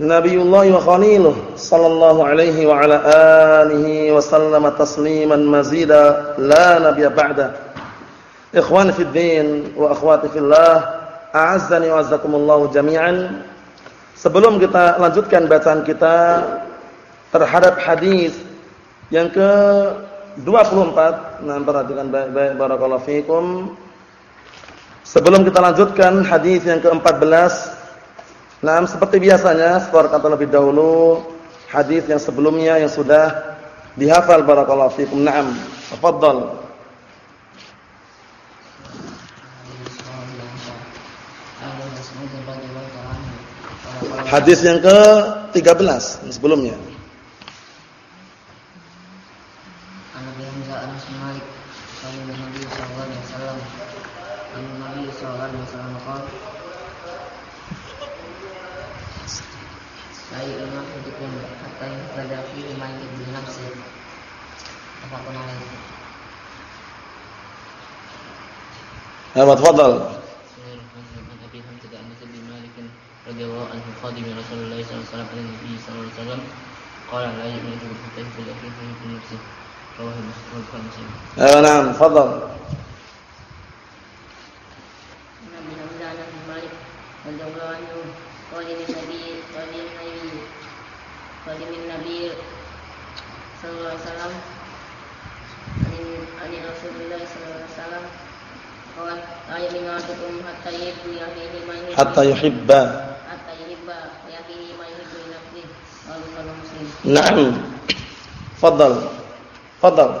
Nabiullah wa khaliluh sallallahu alaihi wa ala alihi wa sallama tasliman mazida la nabiyya ba'da. Ikhwan fi din wa akhwati fillah, a'azzani wa azzakumullah jami'an. Sebelum kita lanjutkan bacaan kita terhadap hadis yang ke 24, nah perhatikan baik-baik barakallahu fikum. Sebelum kita lanjutkan hadis yang ke-14 Nah, seperti biasanya, setelah kata lebih dahulu hadis yang sebelumnya yang sudah dihafal barakallahu fikum. Naam. Tafadhal. Hadis yang ke-13 sebelumnya. نعم تفضل. رضي الله عنه خادم رسول الله صلى الله عليه وسلم النبي صلى الله عليه وسلم قال حتى في نفسه رواه أيوه نعم تفضل رضي الله عنه قال النبي صلى الله عليه وسلم hatta yuhibba. Hatta yuhibba yaqihi ma yuhibbu nafsihi muslim. Na'am. Fadal. Fadal.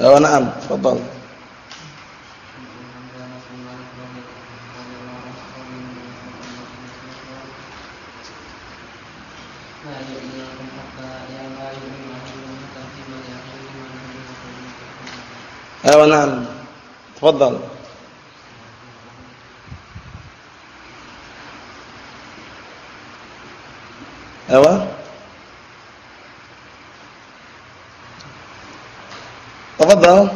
Ya. أيوه نعم تفضل. أيوه. تفضل.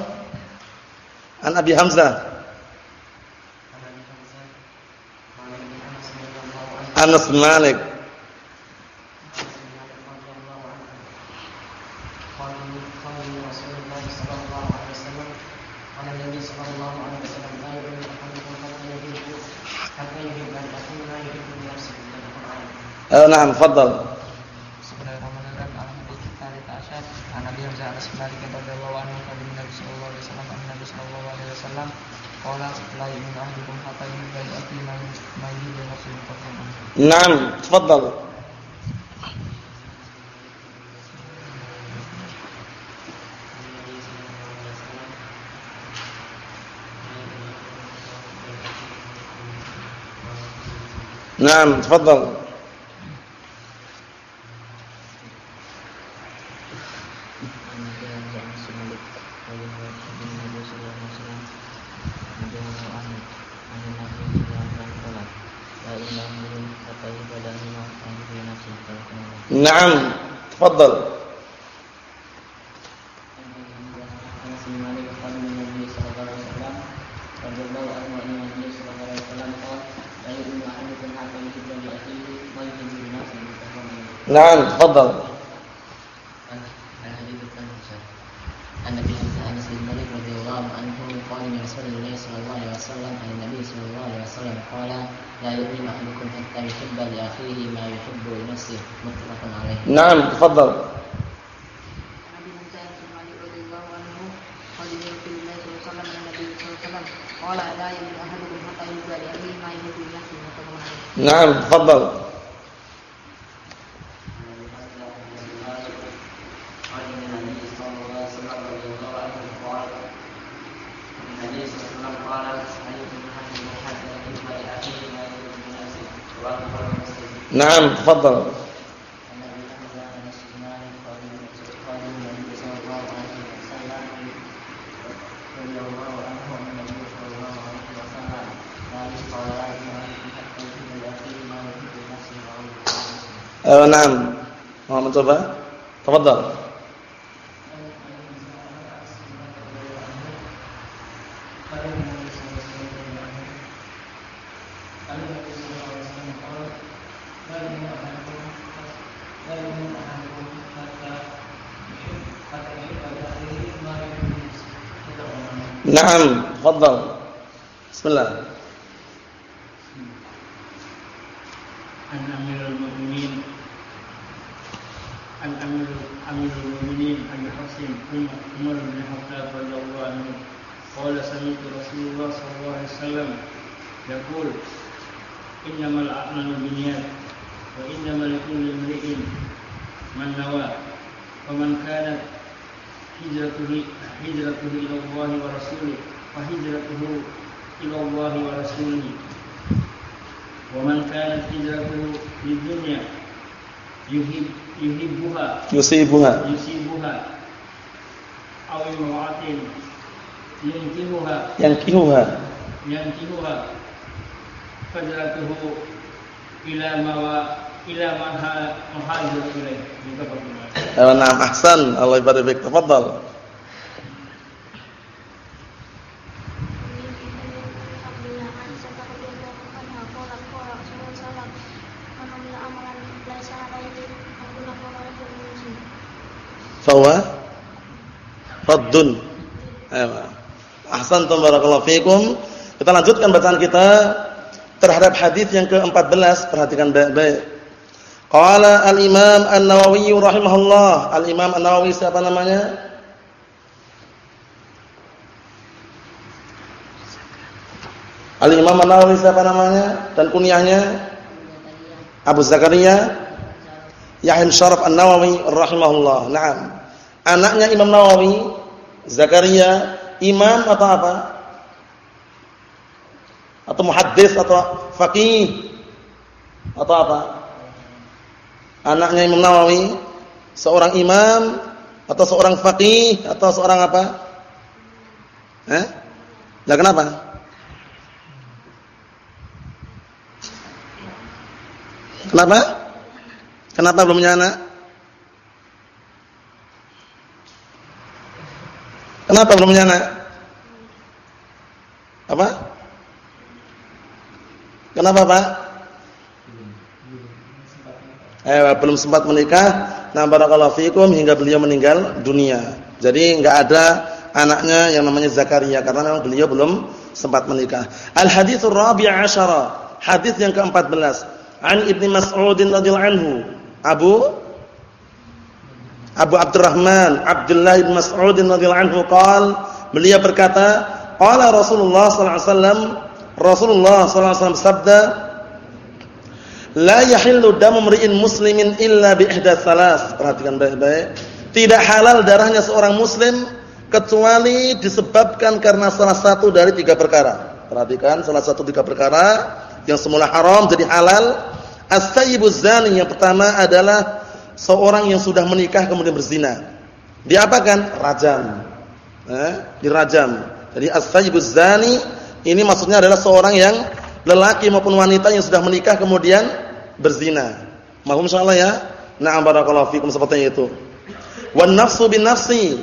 عن أبي حمزة. أنس مالك. Nah, fadal. Naam, tafadhal. Naam, tafadhal. نعم تفضل. نعم تفضل. نعم تفضل. نعم تفضل. نعم تفضل. Eh, naam. Mau mencoba? Tafadhal. Naam, tafadhal. Bismillah. qala sami'tu Rasulullah sallallahu alaihi wasallam yaqul innamal a'malu binniyat wa innamal likulli imri'in man nawa wa man kanat hijratuhu hijratuhu ila Allah wa rasulih wa hijratuhu ila Allah wa rasulih ومن كانت هجرته للدنيا يحب يحبها Yusibuha. يصيبها أو امرأة ينكهها Yankihuha. ينكهها فهجرته إلى ما إلى ما مهاجر إليه متفق عليه Eh, Naam, ahsan. Allah ibarik fik. Tafadhal. Fawa raddun. Ahsantum barakallahu fikum. Kita lanjutkan bacaan kita terhadap hadis yang ke-14. Perhatikan baik-baik. Qala al-Imam An-Nawawi rahimahullah. Al-Imam An-Nawawi siapa namanya? Al-Imam An-Nawawi siapa namanya dan kunyahnya? Abu Zakaria Yahya Syaraf An-Nawawi rahimahullah. Naam. Anaknya Imam Nawawi, Zakaria, imam atau apa? Atau muhaddis atau faqih? Atau apa? Anaknya Imam Nawawi, seorang imam atau seorang faqih atau seorang apa? Eh? Lah kenapa? Kenapa? Kenapa belum punya anak? Kenapa belum punya anak? Apa? Kenapa, Pak? Eh, belum sempat menikah. Nah, barakallahu fikum hingga beliau meninggal dunia. Jadi enggak ada anaknya yang namanya Zakaria karena memang beliau belum sempat menikah. Al haditsur rabi' asyara. Hadis yang ke-14. An Ibnu Mas'ud radhiyallahu anhu. Abu Abu Abdurrahman Abdullah bin Mas'ud radhiyallahu anhu qaal beliau berkata qala Rasulullah sallallahu alaihi wasallam Rasulullah sallallahu alaihi wasallam sabda la yahillu damu mri'in muslimin illa bi ihda salas perhatikan baik-baik. Tidak halal darahnya seorang muslim kecuali disebabkan karena salah satu dari tiga perkara. Perhatikan salah satu tiga perkara yang semula haram jadi halal. As-sayyibuz zani yang pertama adalah seorang yang sudah menikah kemudian berzina. Diapakan? Rajam. Eh, dirajam. Jadi as-sayyibuz zani ini maksudnya adalah seorang yang lelaki maupun wanita yang sudah menikah kemudian berzina. Mahum insyaallah ya. Na'am barakallahu fikum seperti itu. Wan nafsu bin nafsi.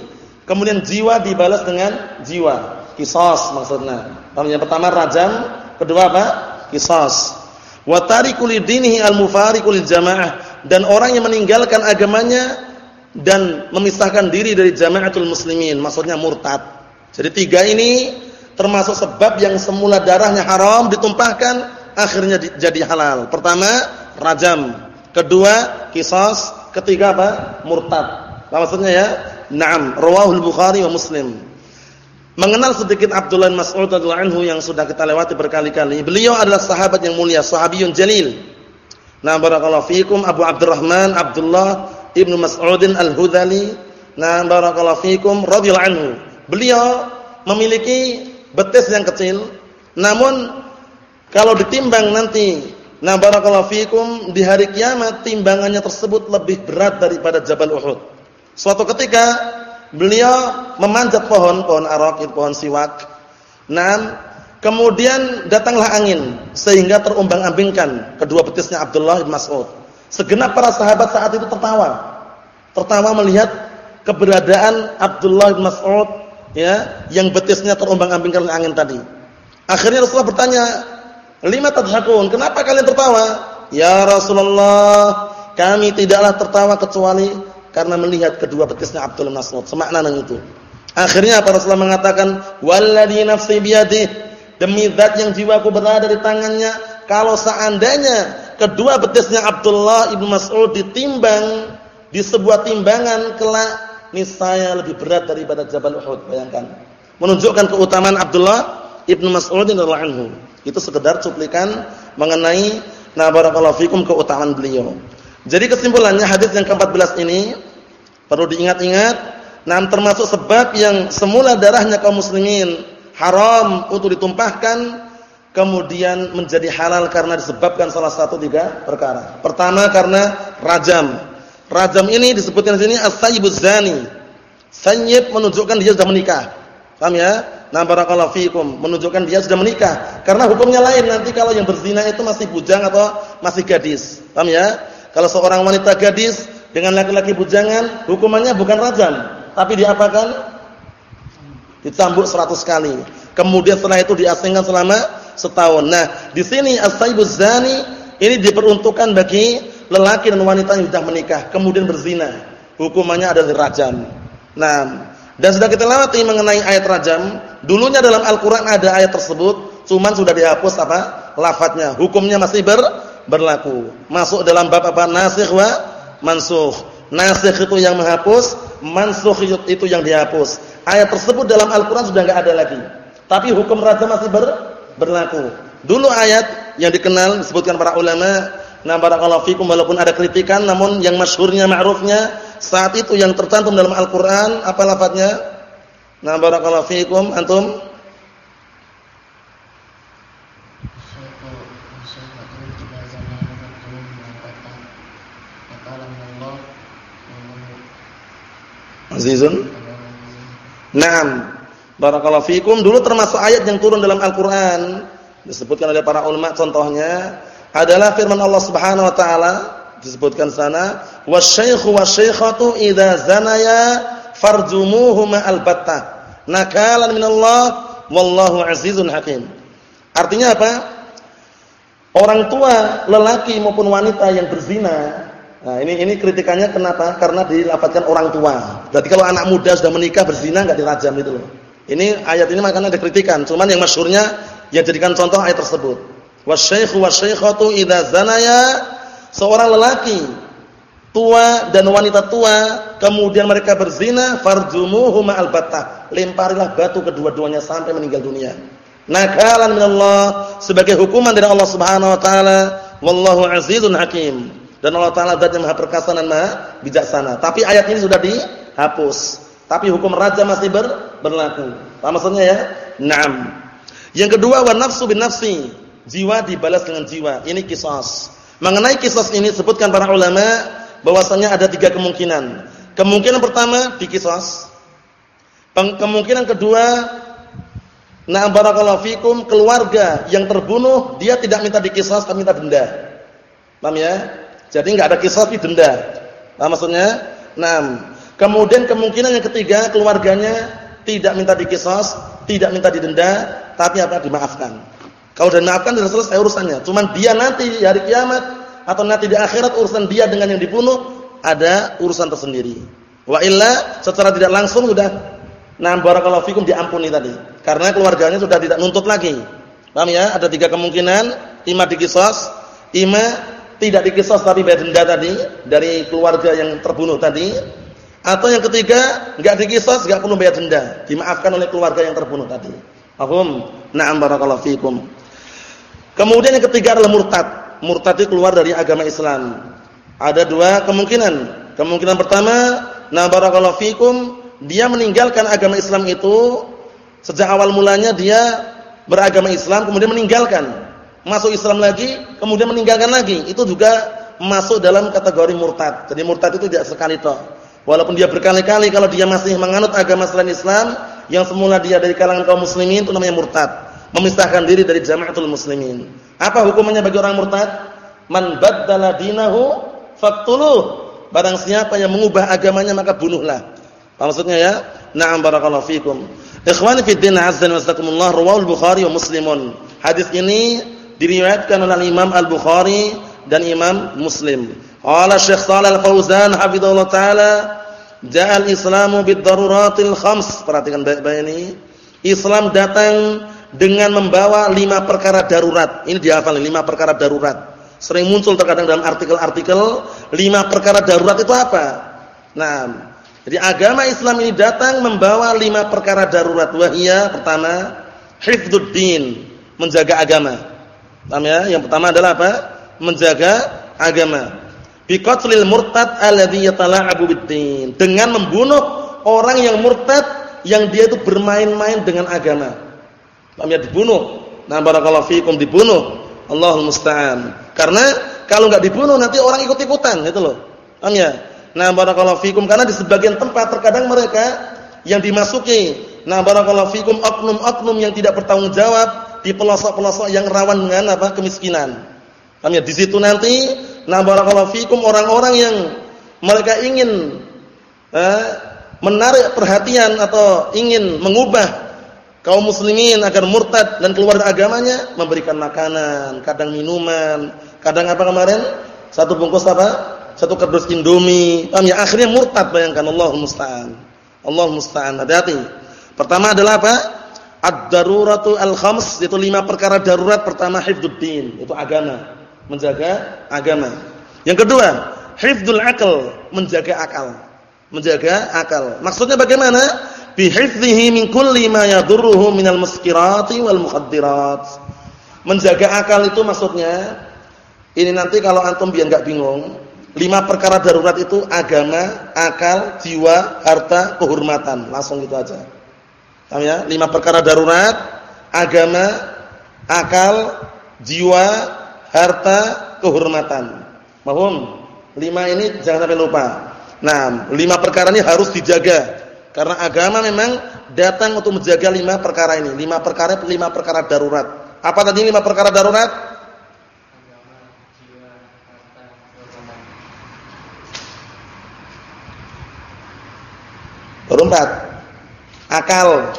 Kemudian jiwa dibalas dengan jiwa. Qisas maksudnya. Yang pertama rajam, kedua apa? Qisas. Wa tariku lidinihi al-mufariqu lil jamaah dan orang yang meninggalkan agamanya dan memisahkan diri dari jamaatul muslimin, maksudnya murtad. Jadi tiga ini termasuk sebab yang semula darahnya haram ditumpahkan akhirnya jadi halal. Pertama, rajam. Kedua, qisas. Ketiga apa? Murtad. Apa maksudnya ya? Naam, rawahul Bukhari wa Muslim. Mengenal sedikit Abdullah Mas'ud radhiyallahu anhu yang sudah kita lewati berkali-kali. Beliau adalah sahabat yang mulia, sahabiyun jalil. Nah, barakallahu fiikum Abu Abdurrahman Abdullah Ibnu Mas'udin Al-Hudali. Nah, barakallahu fiikum radhiyallahu anhu. Beliau memiliki betis yang kecil, namun kalau ditimbang nanti Nah, barakallahu fikum di hari kiamat timbangannya tersebut lebih berat daripada Jabal Uhud. Suatu ketika beliau memanjat pohon, pohon arak, pohon siwak. Nah, kemudian datanglah angin sehingga terumbang-ambingkan kedua betisnya Abdullah bin Mas'ud. Segenap para sahabat saat itu tertawa. Tertawa melihat keberadaan Abdullah bin Mas'ud ya, yang betisnya terumbang-ambingkan oleh angin tadi. Akhirnya Rasulullah bertanya, Lima tadhakun. Kenapa kalian tertawa? Ya Rasulullah, kami tidaklah tertawa kecuali karena melihat kedua betisnya Abdul Mas'ud. Semakna itu. Akhirnya para Rasulullah mengatakan, "Walladzi nafsi biyadihi" Demi zat yang jiwaku berada di tangannya, kalau seandainya kedua betisnya Abdullah ibnu Mas'ud ditimbang di sebuah timbangan kelak niscaya lebih berat daripada Jabal Uhud. Bayangkan. Menunjukkan keutamaan Abdullah ibnu Mas'ud radhiyallahu anhu. Itu sekedar cuplikan mengenai na barakallahu fikum keutamaan beliau. Jadi kesimpulannya hadis yang ke-14 ini perlu diingat-ingat, nah termasuk sebab yang semula darahnya kaum muslimin haram untuk ditumpahkan kemudian menjadi halal karena disebabkan salah satu tiga perkara. Pertama karena rajam. Rajam ini disebutkan di sini as-sayyibuz zani. Sayyib menunjukkan dia sudah menikah. Paham ya? Nah barakallahu fiikum menunjukkan dia sudah menikah. Karena hukumnya lain nanti kalau yang berzina itu masih bujang atau masih gadis. Paham ya? Kalau seorang wanita gadis dengan laki-laki bujangan, hukumannya bukan rajam, tapi diapakan? Dicambuk 100 kali. Kemudian setelah itu diasingkan selama setahun. Nah, di sini as-saibuz zani ini diperuntukkan bagi lelaki dan wanita yang sudah menikah kemudian berzina. Hukumannya adalah rajam. Nah, dan sudah kita lewati mengenai ayat rajam. Dulunya dalam Al-Quran ada ayat tersebut. Cuman sudah dihapus apa? Lafadznya. Hukumnya masih ber, berlaku. Masuk dalam bab apa? Nasikh wa mansuh. Nasikh itu yang menghapus. Mansuh itu yang dihapus. Ayat tersebut dalam Al-Quran sudah enggak ada lagi. Tapi hukum rajam masih ber, berlaku. Dulu ayat yang dikenal disebutkan para ulama. Nah barakallahu fikum walaupun ada kritikan. Namun yang masyhurnya ma'rufnya saat itu yang tercantum dalam Al-Qur'an apa lafadznya? Nah, barakallahu fiikum antum. Azizun. Naam. Barakallahu fiikum dulu termasuk ayat yang turun dalam Al-Qur'an. Disebutkan oleh para ulama contohnya adalah firman Allah Subhanahu wa taala. Disebutkan sana wasyaikhu wasyaikhatu idza zanaya farjumuhuma albattah nakalan minallah wallahu azizun hakim. Artinya apa? Orang tua lelaki maupun wanita yang berzina nah ini ini kritikannya kenapa? Karena dilafadzkan orang tua. Berarti kalau anak muda sudah menikah berzina enggak dirajam itu loh. Ini ayat ini makanya ada kritikan. Cuman yang masyhurnya yang jadikan contoh ayat tersebut. Wasyaikhu wasyaikhatu idza zanaya seorang lelaki tua dan wanita tua kemudian mereka berzina farjumuhuma albattah lemparilah batu kedua-duanya sampai meninggal dunia. Nakalan minallah sebagai hukuman dari Allah Subhanahu wa taala. Wallahu azizun hakim dan Allah taala zat yang maha perkasa dan maha bijaksana tapi ayat ini sudah dihapus tapi hukum raja masih ber, berlaku apa maksudnya ya na'am yang kedua wa nafsu bin nafsi jiwa dibalas dengan jiwa ini kisos Mengenai kisah ini sebutkan para ulama bahwasanya ada tiga kemungkinan. Kemungkinan pertama dikisos. Kemungkinan kedua na barakallahu fikum keluarga yang terbunuh dia tidak minta dikisos tapi minta denda. Paham ya? Jadi enggak ada kisos tapi denda. Paham maksudnya? Nah, kemudian kemungkinan yang ketiga keluarganya tidak minta dikisos, tidak minta didenda, tapi apa dimaafkan. Kalau sudah maafkan sudah selesai urusannya. Cuman dia nanti di hari kiamat atau nanti di akhirat urusan dia dengan yang dibunuh ada urusan tersendiri. Wa illa secara tidak langsung sudah nah barakallahu fikum diampuni tadi. Karena keluarganya sudah tidak nuntut lagi. Paham ya? Ada tiga kemungkinan, ima dikisos, ima tidak dikisos tapi bayar denda tadi dari keluarga yang terbunuh tadi. Atau yang ketiga, enggak dikisos, enggak perlu bayar denda, dimaafkan oleh keluarga yang terbunuh tadi. Paham? Na'am barakallahu fikum. Kemudian yang ketiga adalah murtad. Murtad itu keluar dari agama Islam. Ada dua kemungkinan. Kemungkinan pertama, na barakallahu fikum, dia meninggalkan agama Islam itu sejak awal mulanya dia beragama Islam kemudian meninggalkan. Masuk Islam lagi, kemudian meninggalkan lagi, itu juga masuk dalam kategori murtad. Jadi murtad itu tidak sekali toh. Walaupun dia berkali-kali kalau dia masih menganut agama selain Islam, yang semula dia dari kalangan kaum muslimin itu namanya murtad, memisahkan diri dari jamaatul muslimin. Apa hukumannya bagi orang murtad? Man baddala dinahu faqtuluh. Barang siapa yang mengubah agamanya maka bunuhlah. Apa maksudnya ya? Na'am barakallahu fikum. Ikhwani fi din azza wa jazakumullah rawahul Bukhari wa Muslimun. Hadis ini diriwayatkan oleh Imam Al-Bukhari dan Imam Muslim. Qala Syekh Shalal Al-Fauzan hafizallahu taala, "Ja'a al-Islamu bid-daruratil khams." Perhatikan baik-baik ini. Islam datang dengan membawa lima perkara darurat. Ini dihafal lima perkara darurat. Sering muncul terkadang dalam artikel-artikel lima perkara darurat itu apa? Nah, jadi agama Islam ini datang membawa lima perkara darurat. Wahia pertama, hifdzuddin, menjaga agama. Paham ya? Yang pertama adalah apa? Menjaga agama. Biqatlil murtad alladhi yatala'abu bid-din. Dengan membunuh orang yang murtad yang dia itu bermain-main dengan agama. Paham ya? Dibunuh. Nah, barakallahu fikum dibunuh. Allahul musta'an. Karena kalau enggak dibunuh nanti orang ikut-ikutan, gitu loh. Paham ya? Nah, barakallahu fikum karena di sebagian tempat terkadang mereka yang dimasuki, nah barakallahu fikum oknum-oknum yang tidak bertanggung jawab di pelosok-pelosok yang rawan dengan apa? kemiskinan. Paham ya? Di situ nanti na barakallahu fikum orang-orang yang mereka ingin eh, menarik perhatian atau ingin mengubah kaum muslimin agar murtad dan keluar dari agamanya, memberikan makanan, kadang minuman, kadang apa kemarin? Satu bungkus apa? Satu kardus Indomie. Paham ya? Akhirnya murtad bayangkan Allah musta'an. Allah musta'an. Hati-hati. Pertama adalah apa? Ad-daruratu al-khams itu lima perkara darurat. Pertama hifdzuddin, itu agama, menjaga agama. Yang kedua, hifdzul akal, menjaga akal. Menjaga akal. Maksudnya bagaimana? Bi hifdzihi min kulli ma yadurruhu minal muskirati wal mukhaddirat. Menjaga akal itu maksudnya ini nanti kalau antum biar enggak bingung, lima perkara darurat itu agama, akal, jiwa, harta, kehormatan. Langsung gitu aja. Ya? Lima perkara darurat, agama, akal, jiwa, harta, kehormatan. Mahum? Lima ini jangan sampai lupa. Nah, lima perkara ini harus dijaga. Karena agama memang datang untuk menjaga lima perkara ini. Lima perkara, lima perkara darurat. Apa tadi lima perkara darurat? Berempat akal.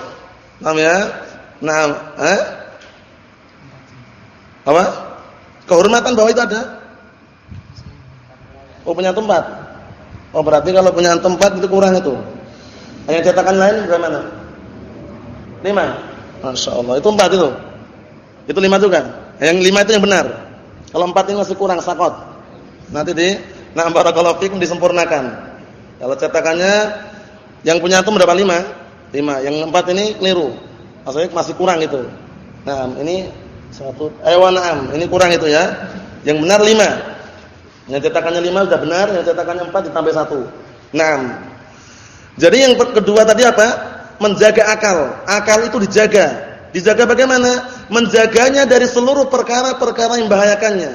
Paham ya? Nah, eh? Apa? Kehormatan bahwa itu ada. Oh, punya tempat. Oh, berarti kalau punya tempat itu kurang itu. Hanya cetakan lain bagaimana? Lima. Masya Allah. Itu empat itu. Itu lima juga. Yang lima itu yang benar. Kalau empat ini masih kurang sakot. Nanti di nah barakallahu fikum disempurnakan. Kalau cetakannya yang punya itu berapa lima? Lima. Yang empat ini keliru. Maksudnya masih kurang itu. Nah, ini satu. Eh, am. Ini kurang itu ya. Yang benar lima. Yang cetakannya lima sudah benar. Yang cetakannya empat ditambah satu. Nah. Jadi yang kedua tadi apa? Menjaga akal. Akal itu dijaga. Dijaga bagaimana? Menjaganya dari seluruh perkara-perkara yang membahayakannya.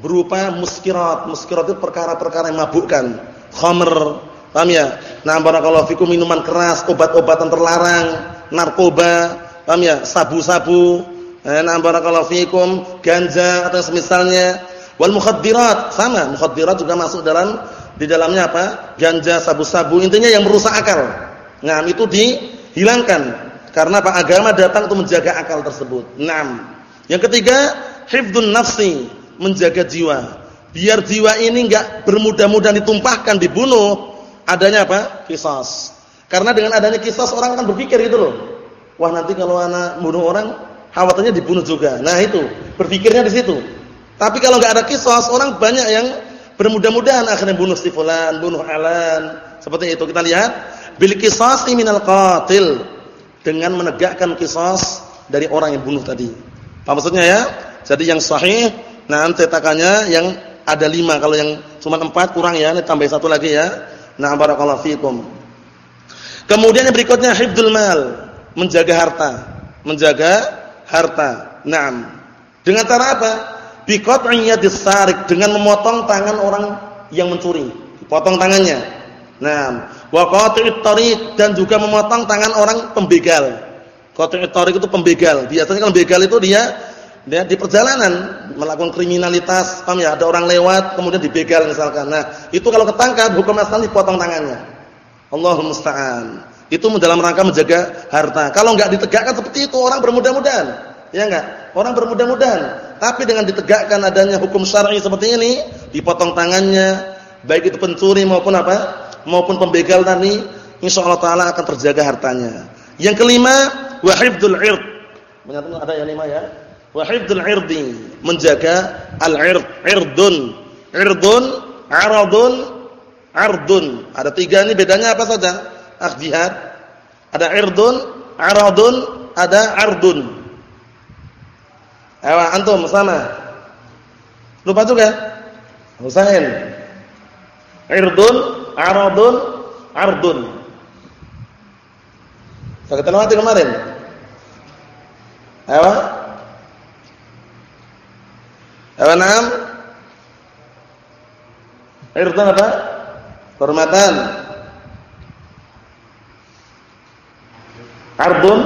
Berupa muskirat. Muskirat itu perkara-perkara yang mabukkan. Khamr, Paham ya? Nah, barakallahu fikum minuman keras, obat-obatan terlarang, narkoba, paham ya? Sabu-sabu, eh, nah barakallahu fikum, ganja atau semisalnya. Wal mukhaddirat, sama, mukhaddirat juga masuk dalam di dalamnya apa? Ganja, sabu-sabu, intinya yang merusak akal. Nah, itu dihilangkan. Karena Pak agama datang untuk menjaga akal tersebut. Naam. Yang ketiga, hifdzun nafsi, menjaga jiwa. Biar jiwa ini enggak bermudah-mudah ditumpahkan, dibunuh, adanya apa? Kisas. Karena dengan adanya kisas orang akan berpikir gitu loh. Wah nanti kalau anak bunuh orang, khawatirnya dibunuh juga. Nah itu, berpikirnya di situ. Tapi kalau nggak ada kisas, orang banyak yang bermudah-mudahan akhirnya bunuh si fulan, bunuh alan. Seperti itu kita lihat, bil qisasi minal qatil. Dengan menegakkan kisas dari orang yang bunuh tadi. Apa maksudnya ya? Jadi yang sahih, nah cetakannya yang ada lima. Kalau yang cuma empat kurang ya, ini tambah satu lagi ya Nah, barakallahu fikum. Kemudian yang berikutnya hifdzul mal, menjaga harta, menjaga harta. Naam. Dengan cara apa? Biqat'i yadis sarik dengan memotong tangan orang yang mencuri. Potong tangannya. Nah, wa qati'it tariq dan juga memotong tangan orang pembegal. Qati'it tariq itu pembegal. Biasanya kalau begal itu dia dia di perjalanan melakukan kriminalitas, paham ya? Ada orang lewat kemudian dibegal misalkan. Nah, itu kalau ketangkap hukum asal dipotong tangannya. Allahumma musta'an. Itu dalam rangka menjaga harta. Kalau enggak ditegakkan seperti itu orang bermudah-mudahan. Ya enggak? Orang bermudah-mudahan. Tapi dengan ditegakkan adanya hukum syar'i seperti ini, dipotong tangannya, baik itu pencuri maupun apa? maupun pembegal tadi, insyaallah taala akan terjaga hartanya. Yang kelima, wa hifdzul 'ird. Menyatakan ada yang lima ya wa hifdzul 'irdi, menjaga al-'ird, 'irdun. 'Irdun, 'aradun, 'ardun. Ada tiga ini bedanya apa saja? Ah. Ada 'irdun, 'aradun, ada 'ardun. Ayo antum sama. Lupa juga? Husain. Irdun, 'aradun, 'ardun. Saya ketemu kemarin. Ayo. Apa nam? Irdan apa? Hormatan. Ardun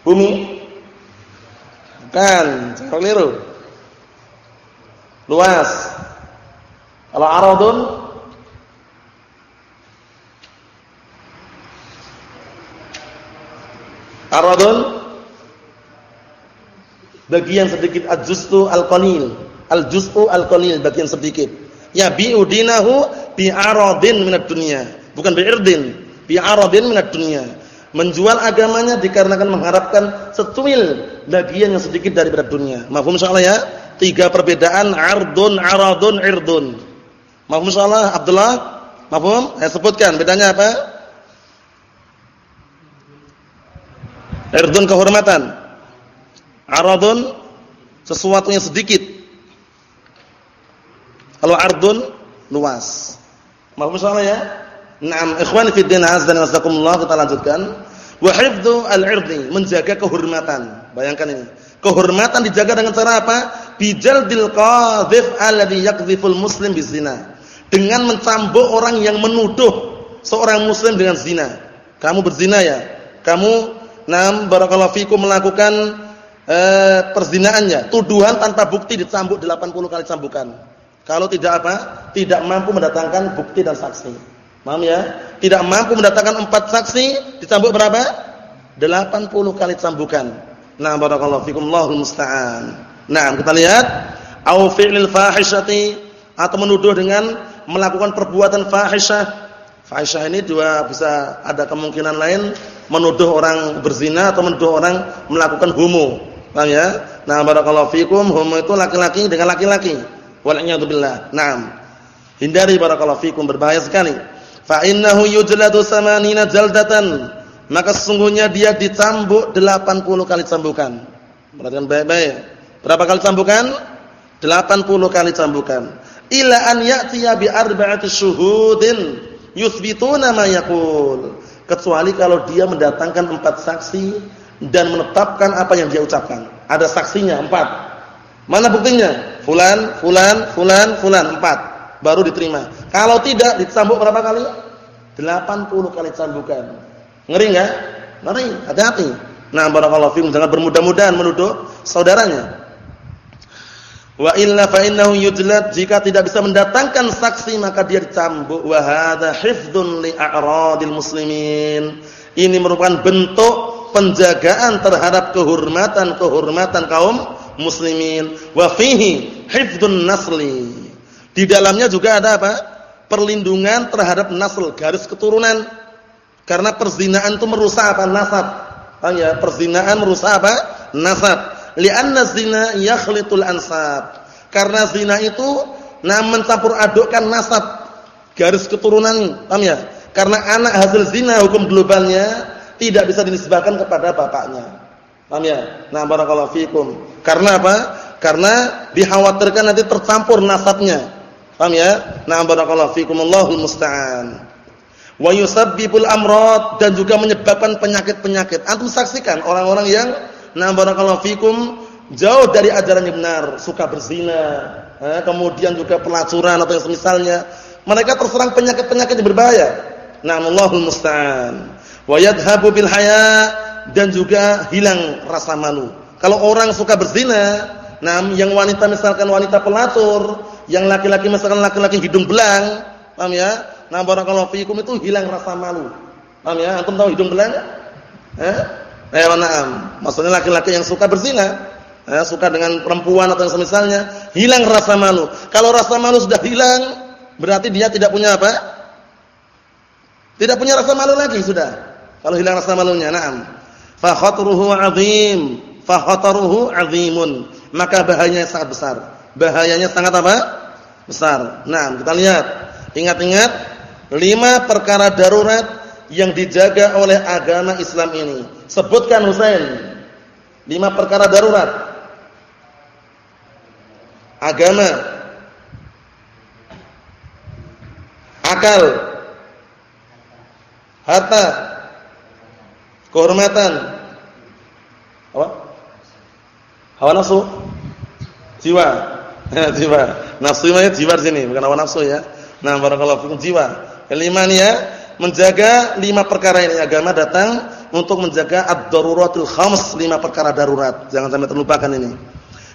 bumi. Bukan, keliru. Luas. Kalau aradun Aradun bagian sedikit al-juz'u al-qalil. Al-juz'u al-qalil bagian sedikit. Ya bi'udinahu bi'aradin minad dunya. Bukan bi'irdin, bi'aradin minad dunya. Menjual agamanya dikarenakan mengharapkan secuil bagian yang sedikit daripada dunia. Mafhum insyaallah ya? Tiga perbedaan ardun, aradun, irdun. Mafhum insyaallah Abdullah? Mafhum? Saya sebutkan bedanya apa? Irdun kehormatan. Aradun sesuatu yang sedikit. Kalau ardun luas. Mahfum soalnya ya? Naam, ikhwan fi din azza wa kita lanjutkan. Wa al-'irdi, menjaga kehormatan. Bayangkan ini. Kehormatan dijaga dengan cara apa? Bijaldil qadhif alladhi yaqdhiful muslim bizina. Dengan mencambuk orang yang menuduh seorang muslim dengan zina. Kamu berzina ya? Kamu nam barakallahu fikum melakukan eh, perzinaannya, tuduhan tanpa bukti dicambuk 80 kali cambukan. Kalau tidak apa? Tidak mampu mendatangkan bukti dan saksi. Paham ya? Tidak mampu mendatangkan empat saksi, dicambuk berapa? 80 kali cambukan. Nah, barakallahu fikum Allahul musta'an. Nah, kita lihat au fi'lil fahishati atau menuduh dengan melakukan perbuatan fahisyah. Fahisyah ini juga bisa ada kemungkinan lain menuduh orang berzina atau menuduh orang melakukan homo. Paham ya? Nah, barakallahu fikum, homo itu laki-laki dengan laki-laki. Wal billah. Naam. Hindari barakallahu fikum berbahaya sekali. Fa innahu yujladu samanina jaldatan. Maka sesungguhnya dia dicambuk 80 kali cambukan. Perhatikan baik-baik. Berapa kali cambukan? 80 kali cambukan. Ila an ya'tiya bi arba'ati syuhudin yuthbituna ma yaqul. Kecuali kalau dia mendatangkan empat saksi dan menetapkan apa yang dia ucapkan. Ada saksinya empat. Mana buktinya? Fulan, fulan, fulan, fulan empat. Baru diterima. Kalau tidak dicambuk berapa kali? 80 kali cambukan. Ngeri enggak? Ngeri. Hati-hati. Nah, barakallahu fikum jangan bermudah-mudahan menuduh saudaranya. Wa illa fa innahu jika tidak bisa mendatangkan saksi maka dia dicambuk wa hadza hifdzun li a'radil muslimin. Ini merupakan bentuk penjagaan terhadap kehormatan-kehormatan kaum muslimin. Wa fihi hifdzun nasli. Di dalamnya juga ada apa? Perlindungan terhadap nasl, garis keturunan. Karena perzinaan itu merusak apa? Nasab. Paham ya? Perzinaan merusak apa? Nasab. Li'anna zina yakhlitul ansab. Karena zina itu nah mencampur adukkan nasab, garis keturunan. Paham ya? Karena anak hasil zina hukum globalnya tidak bisa dinisbahkan kepada bapaknya. Paham ya? Nah, barakallahu fikum. Karena apa? Karena dikhawatirkan nanti tercampur nasabnya. Paham ya? Nah, barakallahu fikum Allahul musta'an. Wa yusabbibul amrad dan juga menyebabkan penyakit-penyakit. Antum saksikan orang-orang yang nah barakallahu fikum jauh dari ajaran yang benar, suka berzina, eh, kemudian juga pelacuran atau yang semisalnya. Mereka terserang penyakit-penyakit yang berbahaya. Nah, Allahul musta'an. Wa yadhhabu bil haya dan juga hilang rasa malu. Kalau orang suka berzina, nah yang wanita misalkan wanita pelacur, yang laki-laki misalkan laki-laki hidung belang, paham ya? Nah, barakallahu fikum itu hilang rasa malu. Paham ya? Antum tahu hidung belang? Eh? Eh, na'am. Maksudnya laki-laki yang suka berzina eh, suka dengan perempuan atau yang semisalnya, hilang rasa malu. Kalau rasa malu sudah hilang, berarti dia tidak punya apa? Tidak punya rasa malu lagi sudah. Kalau hilang rasa malunya, na'am. Fa khatruhu 'azim, fa khatruhu 'azimun. Maka bahayanya sangat besar. Bahayanya sangat apa? Besar. Nah, kita lihat. Ingat-ingat lima perkara darurat yang dijaga oleh agama Islam ini. Sebutkan Husain. Lima perkara darurat agama, akal, harta, kehormatan, apa? Hawa nafsu, jiwa, jiwa. Nafsu itu jiwa di sini, bukan hawa nafsu ya. Nah, barakallahu fikum jiwa. Kelima ya, menjaga lima perkara ini agama datang untuk menjaga ad-daruratul khams, lima perkara darurat. Jangan sampai terlupakan ini.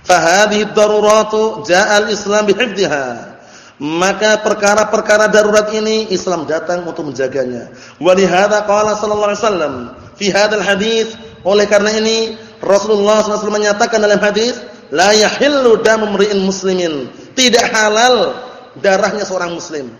Fahadhihi daruratu ja'al Islam bihifdhiha. Maka perkara-perkara darurat ini Islam datang untuk menjaganya. Wa li hadza qala sallallahu alaihi wasallam fi hadzal hadis oleh karena ini Rasulullah SAW menyatakan dalam hadis la yahillu damu mri'in muslimin. Tidak halal darahnya seorang muslim.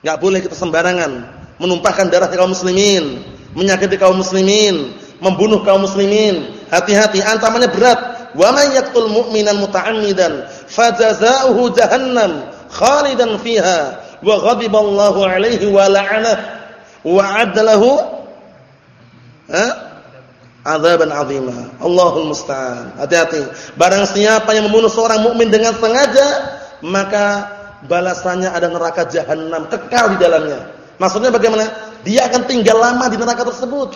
Enggak boleh kita sembarangan menumpahkan darah kaum muslimin, menyakiti kaum muslimin, membunuh kaum muslimin. Hati-hati ancamannya berat Wa man yaqtul mu'minan muta'ammidan fajazaohu jahannam khalidan fiha wa ghadiballahu alaihi wa la'anahu wa 'adda lahu azaban 'azima. Allahul musta'an. Hati-hati. Barang siapa yang membunuh seorang mukmin dengan sengaja, maka balasannya ada neraka jahanam kekal di dalamnya. Maksudnya bagaimana? Dia akan tinggal lama di neraka tersebut.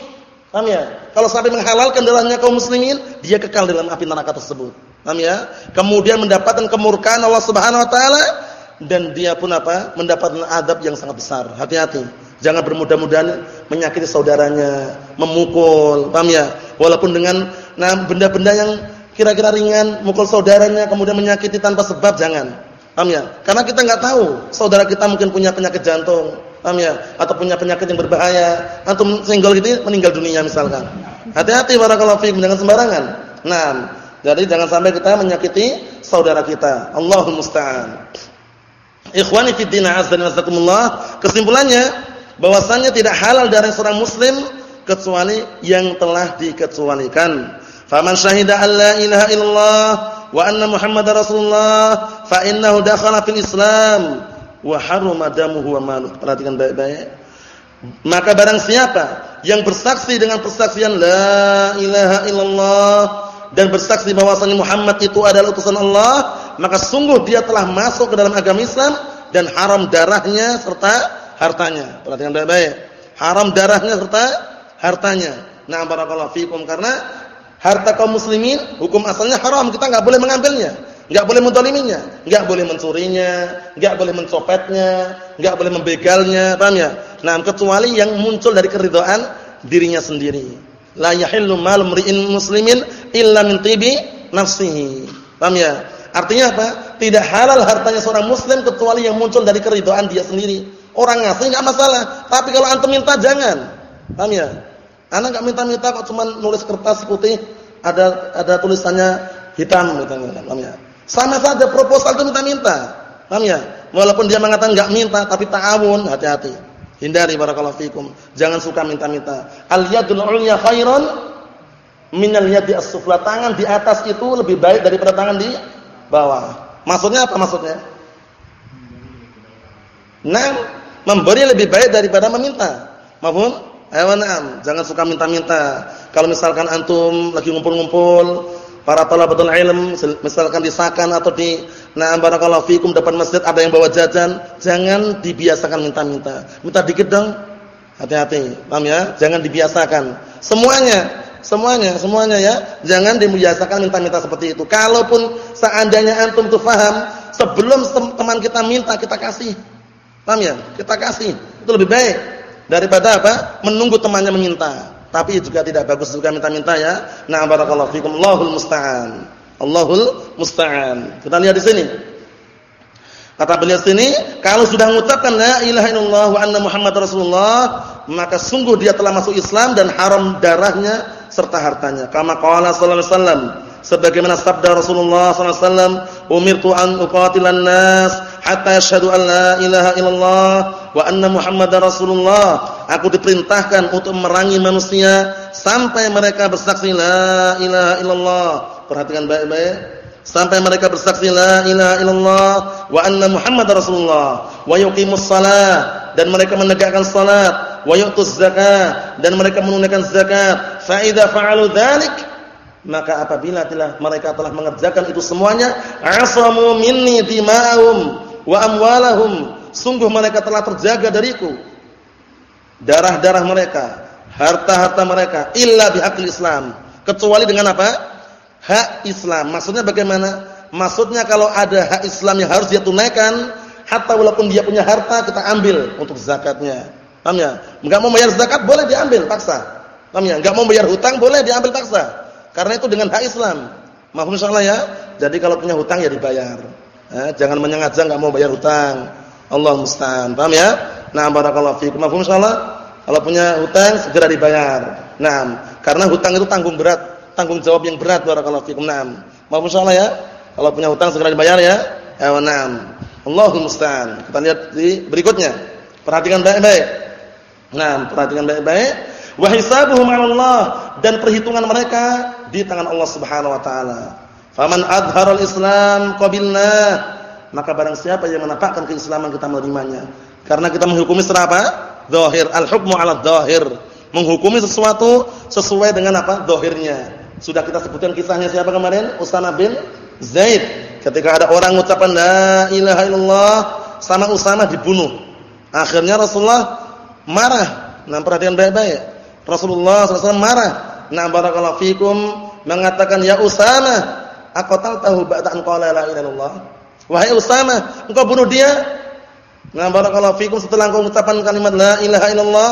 Paham ya? Kalau sampai menghalalkan darahnya kaum muslimin, dia kekal dalam api neraka tersebut. Paham ya? Kemudian mendapatkan kemurkaan Allah Subhanahu wa taala dan dia pun apa? mendapatkan adab yang sangat besar. Hati-hati. Jangan bermudah-mudahan menyakiti saudaranya, memukul, paham ya? Walaupun dengan nah benda-benda yang kira-kira ringan, mukul saudaranya kemudian menyakiti tanpa sebab jangan. Paham ya? Karena kita enggak tahu saudara kita mungkin punya penyakit jantung, Paham ya? Atau punya penyakit yang berbahaya, antum singgol gitu meninggal dunia misalkan. Hati-hati barakallahu fiikum jangan sembarangan. Nah, jadi jangan sampai kita menyakiti saudara kita. Allahul musta'an. Ikhwani fi din azza wa kesimpulannya bahwasanya tidak halal dari seorang muslim kecuali yang telah dikecualikan. Faman syahida an la ilaha illallah wa anna muhammadar rasulullah fa innahu dakhala fil islam wa harrama damuhu wa maluh. Perhatikan baik-baik. Maka barang siapa yang bersaksi dengan persaksian la ilaha illallah dan bersaksi bahwasanya Muhammad itu adalah utusan Allah, maka sungguh dia telah masuk ke dalam agama Islam dan haram darahnya serta hartanya. Perhatikan baik-baik. Haram darahnya serta hartanya. Nah, barakallahu fikum karena harta kaum muslimin hukum asalnya haram, kita enggak boleh mengambilnya. Enggak boleh mendoliminya, enggak boleh mencurinya, enggak boleh mencopetnya, enggak boleh membegalnya, paham ya? Nah, kecuali yang muncul dari keridhaan dirinya sendiri. La yahillu mal muslimin illa min tibi nafsihi. Paham ya? Artinya apa? Tidak halal hartanya seorang muslim kecuali yang muncul dari keridhaan dia sendiri. Orang ngasih enggak masalah, tapi kalau antum minta jangan. Paham ya? Anak enggak minta-minta kok cuma nulis kertas putih ada ada tulisannya hitam gitu. Paham ya? Sama saja proposal itu minta-minta. Paham ya? Walaupun dia mengatakan enggak minta tapi ta'awun, hati-hati. Hindari barakallahu fikum. Jangan suka minta-minta. Al-yadul 'ulya khairan minal yadi as-sufla. Tangan di atas itu lebih baik daripada tangan di bawah. Maksudnya apa maksudnya? Nah, memberi lebih baik daripada meminta. Mahfum? Ayo na'am, jangan suka minta-minta. Kalau misalkan antum lagi ngumpul-ngumpul, para talabatul ilm misalkan disakan atau di nah barakallahu fikum depan masjid ada yang bawa jajan, jangan dibiasakan minta-minta. Minta dikit dong. Hati-hati. Paham ya? Jangan dibiasakan. Semuanya Semuanya, semuanya ya. Jangan dibiasakan minta-minta seperti itu. Kalaupun seandainya antum tuh faham, sebelum teman kita minta kita kasih. Paham ya? Kita kasih. Itu lebih baik daripada apa? Menunggu temannya meminta. Tapi juga tidak bagus juga minta-minta ya. Nah, barakallahu fikum. Allahul musta'an. Allahul musta'an. Kita lihat di sini. Kata beliau sini, kalau sudah mengucapkan la ilaha illallah wa anna Muhammad Rasulullah, maka sungguh dia telah masuk Islam dan haram darahnya serta hartanya. Kama qala sallallahu alaihi wasallam, sebagaimana sabda Rasulullah sallallahu alaihi wasallam, "Umirtu an uqatilan nas hatta yashhadu an la ilaha illallah wa anna Muhammadar Rasulullah." Aku diperintahkan untuk merangi manusia sampai mereka bersaksi la ilaha illallah. Perhatikan baik-baik sampai mereka bersaksi la ilaha illallah wa anna muhammadar rasulullah wa yuqimus shalah dan mereka menegakkan salat wa yu'tuz zakah dan mereka menunaikan zakat fa idza fa'alu dzalik maka apabila telah mereka telah mengerjakan itu semuanya asamu minni dima'ahum wa amwalahum sungguh mereka telah terjaga dariku darah-darah mereka harta-harta mereka illa bihaqqil islam kecuali dengan apa hak Islam. Maksudnya bagaimana? Maksudnya kalau ada hak Islam yang harus dia tunaikan, hatta walaupun dia punya harta kita ambil untuk zakatnya. Paham ya? Enggak mau bayar zakat boleh diambil paksa. Paham ya? Enggak mau bayar hutang boleh diambil paksa. Karena itu dengan hak Islam. Mahfum insyaallah ya. Jadi kalau punya hutang ya dibayar. Eh, jangan menyengaja enggak mau bayar hutang. Allah musta'an. Paham ya? Nah, barakallahu fiikum. Mahfum insyaallah. Kalau punya hutang segera dibayar. Nah, karena hutang itu tanggung berat tanggung jawab yang berat barakallahu fikum. Naam. Mau insyaallah ya. Kalau punya hutang segera dibayar ya. Ya naam. Allahul musta'an. Kita lihat di berikutnya. Perhatikan baik-baik. Nah, perhatikan baik-baik. Wa hisabuhum dan perhitungan mereka di tangan Allah Subhanahu wa taala. Faman adharal Islam qabilna. Maka barang siapa yang menampakkan keislaman kita menerimanya. Karena kita menghukumi secara apa? Zahir. Al-hukmu 'ala dzahir. Menghukumi sesuatu sesuai dengan apa? Zahirnya. Sudah kita sebutkan kisahnya siapa kemarin? Usama bin Zaid. Ketika ada orang mengucapkan la ilaha illallah sama Usama dibunuh. Akhirnya Rasulullah marah. Nah, perhatikan baik-baik. Rasulullah SAW marah. Nah, barakallahu fikum mengatakan ya Usama, aqataltahu ba'da an qala la ilaha illallah. Wahai Usama, engkau bunuh dia? Nah, barakallahu fikum setelah engkau mengucapkan kalimat la ilaha illallah,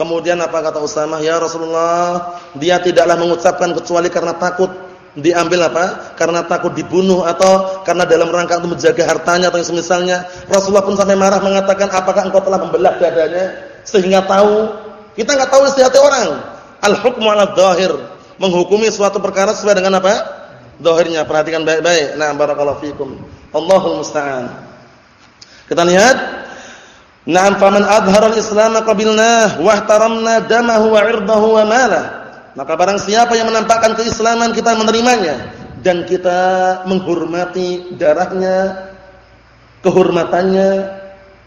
Kemudian apa kata Usama? Ya Rasulullah, dia tidaklah mengucapkan kecuali karena takut diambil apa? Karena takut dibunuh atau karena dalam rangka untuk menjaga hartanya atau yang semisalnya. Rasulullah pun sampai marah mengatakan, "Apakah engkau telah membelah dadanya sehingga tahu?" Kita enggak tahu isi orang. Al-hukmu 'ala dzahir, menghukumi suatu perkara sesuai dengan apa? Zahirnya. Perhatikan baik-baik. Nah, barakallahu fikum. Allahul musta'an. Kita lihat Naam faman adhara al-islam wa damahu wa 'irdahu wa. Maka barang siapa yang menampakkan keislaman kita menerimanya dan kita menghormati darahnya, kehormatannya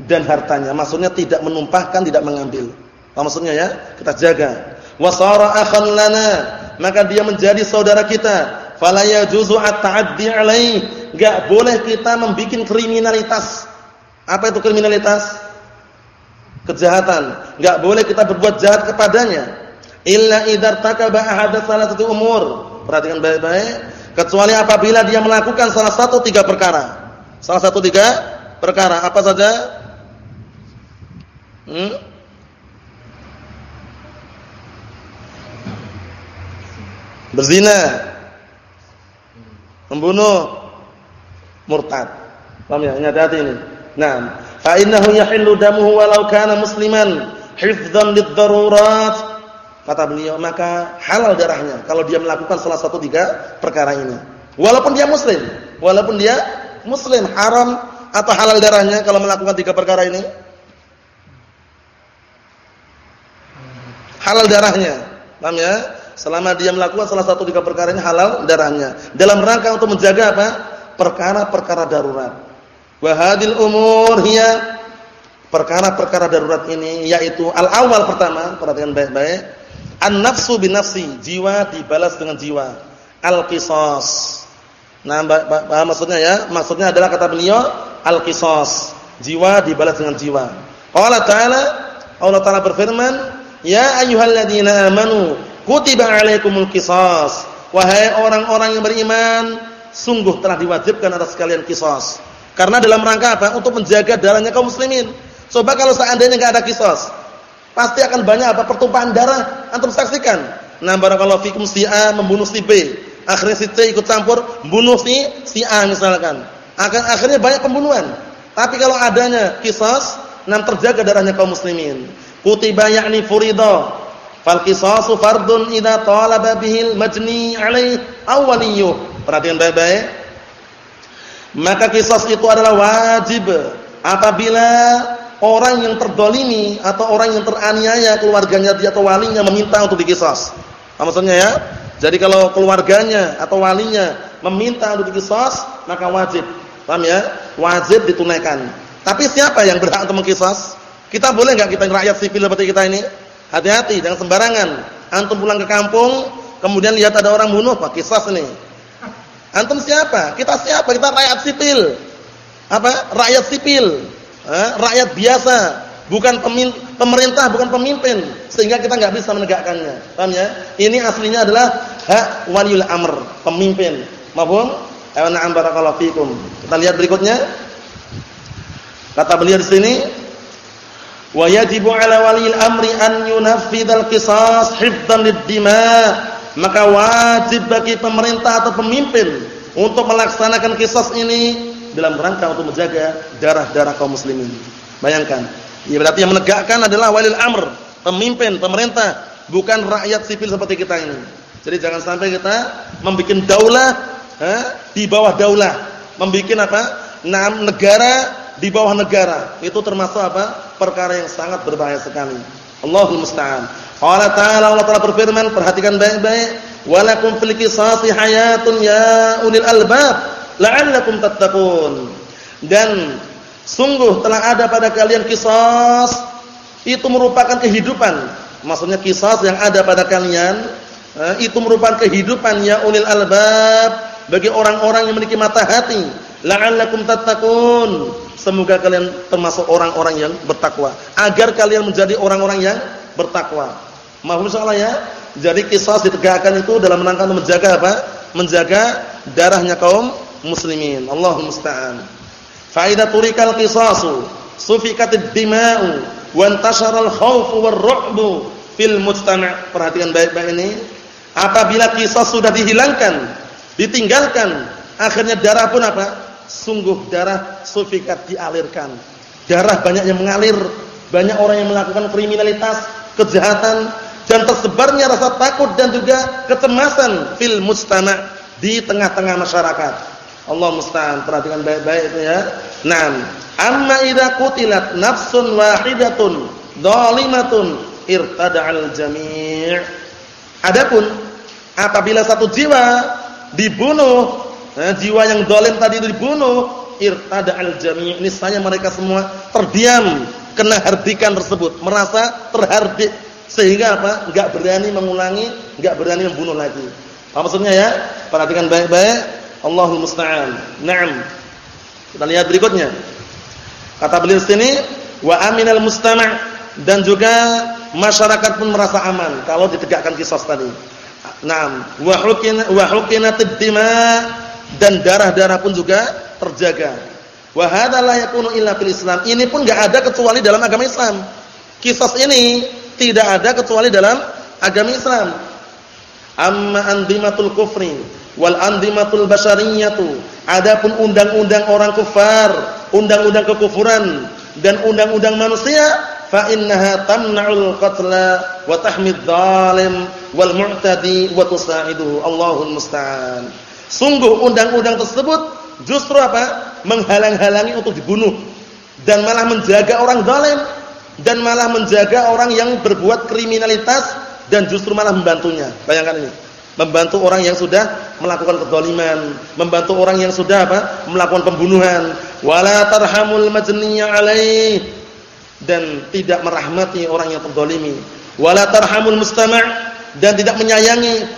dan hartanya. Maksudnya tidak menumpahkan, tidak mengambil. Apa maksudnya ya? Kita jaga. Wasara akhan lana, maka dia menjadi saudara kita. Fala yajuzu at-ta'addi alaih. Enggak boleh kita membuat kriminalitas. Apa itu kriminalitas? kejahatan. Enggak boleh kita berbuat jahat kepadanya. Illa idzar takaba ahada satu umur. Perhatikan baik-baik. Kecuali apabila dia melakukan salah satu tiga perkara. Salah satu tiga perkara. Apa saja? Hmm? Berzina. Membunuh. Murtad. Paham ya? Ini hati-hati ini. Nah, fa innahu yahillu damuhu walau kana musliman hifdzan lidzarurat kata beliau maka halal darahnya kalau dia melakukan salah satu tiga perkara ini. Walaupun dia muslim walaupun dia muslim haram atau halal darahnya kalau melakukan tiga perkara ini. Halal darahnya paham ya? Selama dia melakukan salah satu tiga perkara ini halal darahnya. Dalam rangka untuk menjaga apa? Perkara-perkara darurat. Wahadil umur hiya perkara-perkara darurat ini yaitu al-awwal pertama, perhatikan baik-baik. An-nafsu binafsi, jiwa dibalas dengan jiwa. Al-qisas. Nah, maksudnya ya? Maksudnya adalah kata beliau al-qisas, jiwa dibalas dengan jiwa. Allah Ta'ala Allah Ta'ala berfirman, "Ya ayyuhalladzina amanu kutiba alaikumul qisas. Wahai orang-orang yang beriman, sungguh telah diwajibkan atas kalian qisas. Karena dalam rangka apa? Untuk menjaga darahnya kaum muslimin. Coba kalau seandainya enggak ada qisas, pasti akan banyak apa? Pertumpahan darah. Antum saksikan. Nah, barakallahu fikum si A membunuh si B. Akhirnya si C ikut campur membunuh si si A misalkan. Akan akhirnya banyak pembunuhan. Tapi kalau adanya qisas, nam terjaga darahnya kaum muslimin. Kutiba yakni furida Fal qisasu fardun idza talaba bihil majni alaih awwaliyuh. Perhatian baik-baik. Maka kisas itu adalah wajib apabila orang yang terdolimi atau orang yang teraniaya keluarganya dia atau walinya meminta untuk dikisas. Apa maksudnya ya? Jadi kalau keluarganya atau walinya meminta untuk dikisas, maka wajib. Paham ya? Wajib ditunaikan. Tapi siapa yang berhak untuk mengkisas? Kita boleh enggak kita rakyat sipil seperti kita ini? Hati-hati jangan sembarangan. Antum pulang ke kampung, kemudian lihat ada orang bunuh, Pak, kisah nih. Antum siapa? Kita siapa? Kita rakyat sipil. Apa? Rakyat sipil. Eh, rakyat biasa, bukan pemerintah, bukan pemimpin. Sehingga kita nggak bisa menegakkannya. Paham ya? Ini aslinya adalah hak waliul amr, pemimpin. Mahfum? Ayo na'am barakallahu fikum. Kita lihat berikutnya. Kata beliau di sini, Wa yajibu 'ala waliyil amri an yunaffidhal qisas hifdhan lid-dima. Maka wajib bagi pemerintah atau pemimpin untuk melaksanakan kisas ini dalam rangka untuk menjaga darah-darah kaum muslimin. Bayangkan, ya berarti yang menegakkan adalah walil amr, pemimpin, pemerintah, bukan rakyat sipil seperti kita ini. Jadi jangan sampai kita membuat daulah eh, di bawah daulah, membuat apa? Nam negara di bawah negara. Itu termasuk apa? Perkara yang sangat berbahaya sekali. Allahul musta'an. Allah Ta'ala Allah Ta'ala berfirman, perhatikan baik-baik, "Walakum fil qisasi hayatun ya ulil albab, la'allakum tattaqun." Dan sungguh telah ada pada kalian kisas itu merupakan kehidupan. Maksudnya kisas yang ada pada kalian eh, itu merupakan kehidupan ya ulil albab bagi orang-orang yang memiliki mata hati. La'allakum tattaqun Semoga kalian termasuk orang-orang yang bertakwa. Agar kalian menjadi orang-orang yang bertakwa. Mahfum insyaallah ya. Jadi kisah ditegakkan itu dalam untuk menjaga apa? Menjaga darahnya kaum muslimin. Allahumma musta'an. Faidah turikal qisasu sufikatid dima'u wa intashara al-khawfu war-ru'bu fil mujtama'. Perhatikan baik-baik ini. Apabila kisah sudah dihilangkan, ditinggalkan, akhirnya darah pun apa? sungguh darah sufikat dialirkan. Darah banyak yang mengalir, banyak orang yang melakukan kriminalitas, kejahatan dan tersebarnya rasa takut dan juga kecemasan fil mustama di tengah-tengah masyarakat. Allah musta'an, perhatikan baik-baik itu ya. Naam. Amma idza qutilat nafsun wahidatun dhalimatun irtada'al jami'. Adapun apabila satu jiwa dibunuh Nah, jiwa yang dolim tadi itu dibunuh, irtada al jami' ini saya mereka semua terdiam kena hardikan tersebut, merasa terhardik sehingga apa? Enggak berani mengulangi, enggak berani membunuh lagi. Apa maksudnya ya? Perhatikan baik-baik. Allahul musta'an. Naam. Kita lihat berikutnya. Kata beliau sini, wa aminal mustama' dan juga masyarakat pun merasa aman kalau ditegakkan kisos tadi. Naam, wa hukina wa hukinatid dima' dan darah-darah pun juga terjaga. Wa hadza la yakunu illa fil Islam. Ini pun enggak ada kecuali dalam agama Islam. Kisas ini tidak ada kecuali dalam agama Islam. Amma andimatul kufri wal andimatul basyariyatu. Adapun undang-undang orang kafir, undang-undang kekufuran dan undang-undang manusia fa innaha tamna'ul qatla wa tahmid zalim wal mu'tadi wa tusaiduhu. Allahul musta'an. Sungguh undang-undang tersebut justru apa? Menghalang-halangi untuk dibunuh dan malah menjaga orang zalim dan malah menjaga orang yang berbuat kriminalitas dan justru malah membantunya. Bayangkan ini. Membantu orang yang sudah melakukan kezaliman, membantu orang yang sudah apa? melakukan pembunuhan. Wala tarhamul majniya alaih dan tidak merahmati orang yang terzalimi. Wala tarhamul mustama' dan tidak menyayangi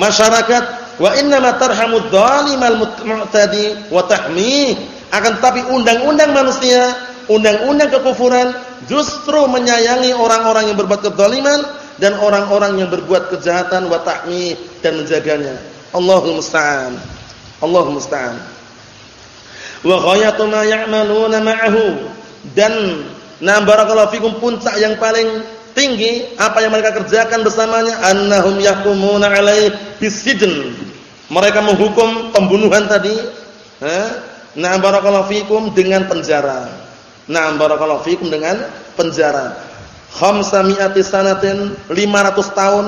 masyarakat Wa innama tarhamud dhalimal mu'tadi wa tahmi. Akan tapi undang-undang manusia, undang-undang kekufuran justru menyayangi orang-orang yang berbuat kezaliman dan orang-orang yang berbuat kejahatan wa tahmi dan menjaganya. Allahul musta'an. Allahul musta'an. Wa ghayatu ma ya'maluna ma'ahu dan na barakallahu fikum puncak yang paling tinggi apa yang mereka kerjakan bersamanya annahum yahkumuna alaihi bisijn. Mereka menghukum pembunuhan tadi, eh? Nah barakallahu fikum dengan penjara. Nah barakallahu fikum dengan penjara. Khamsami'ati sanatin 500 tahun.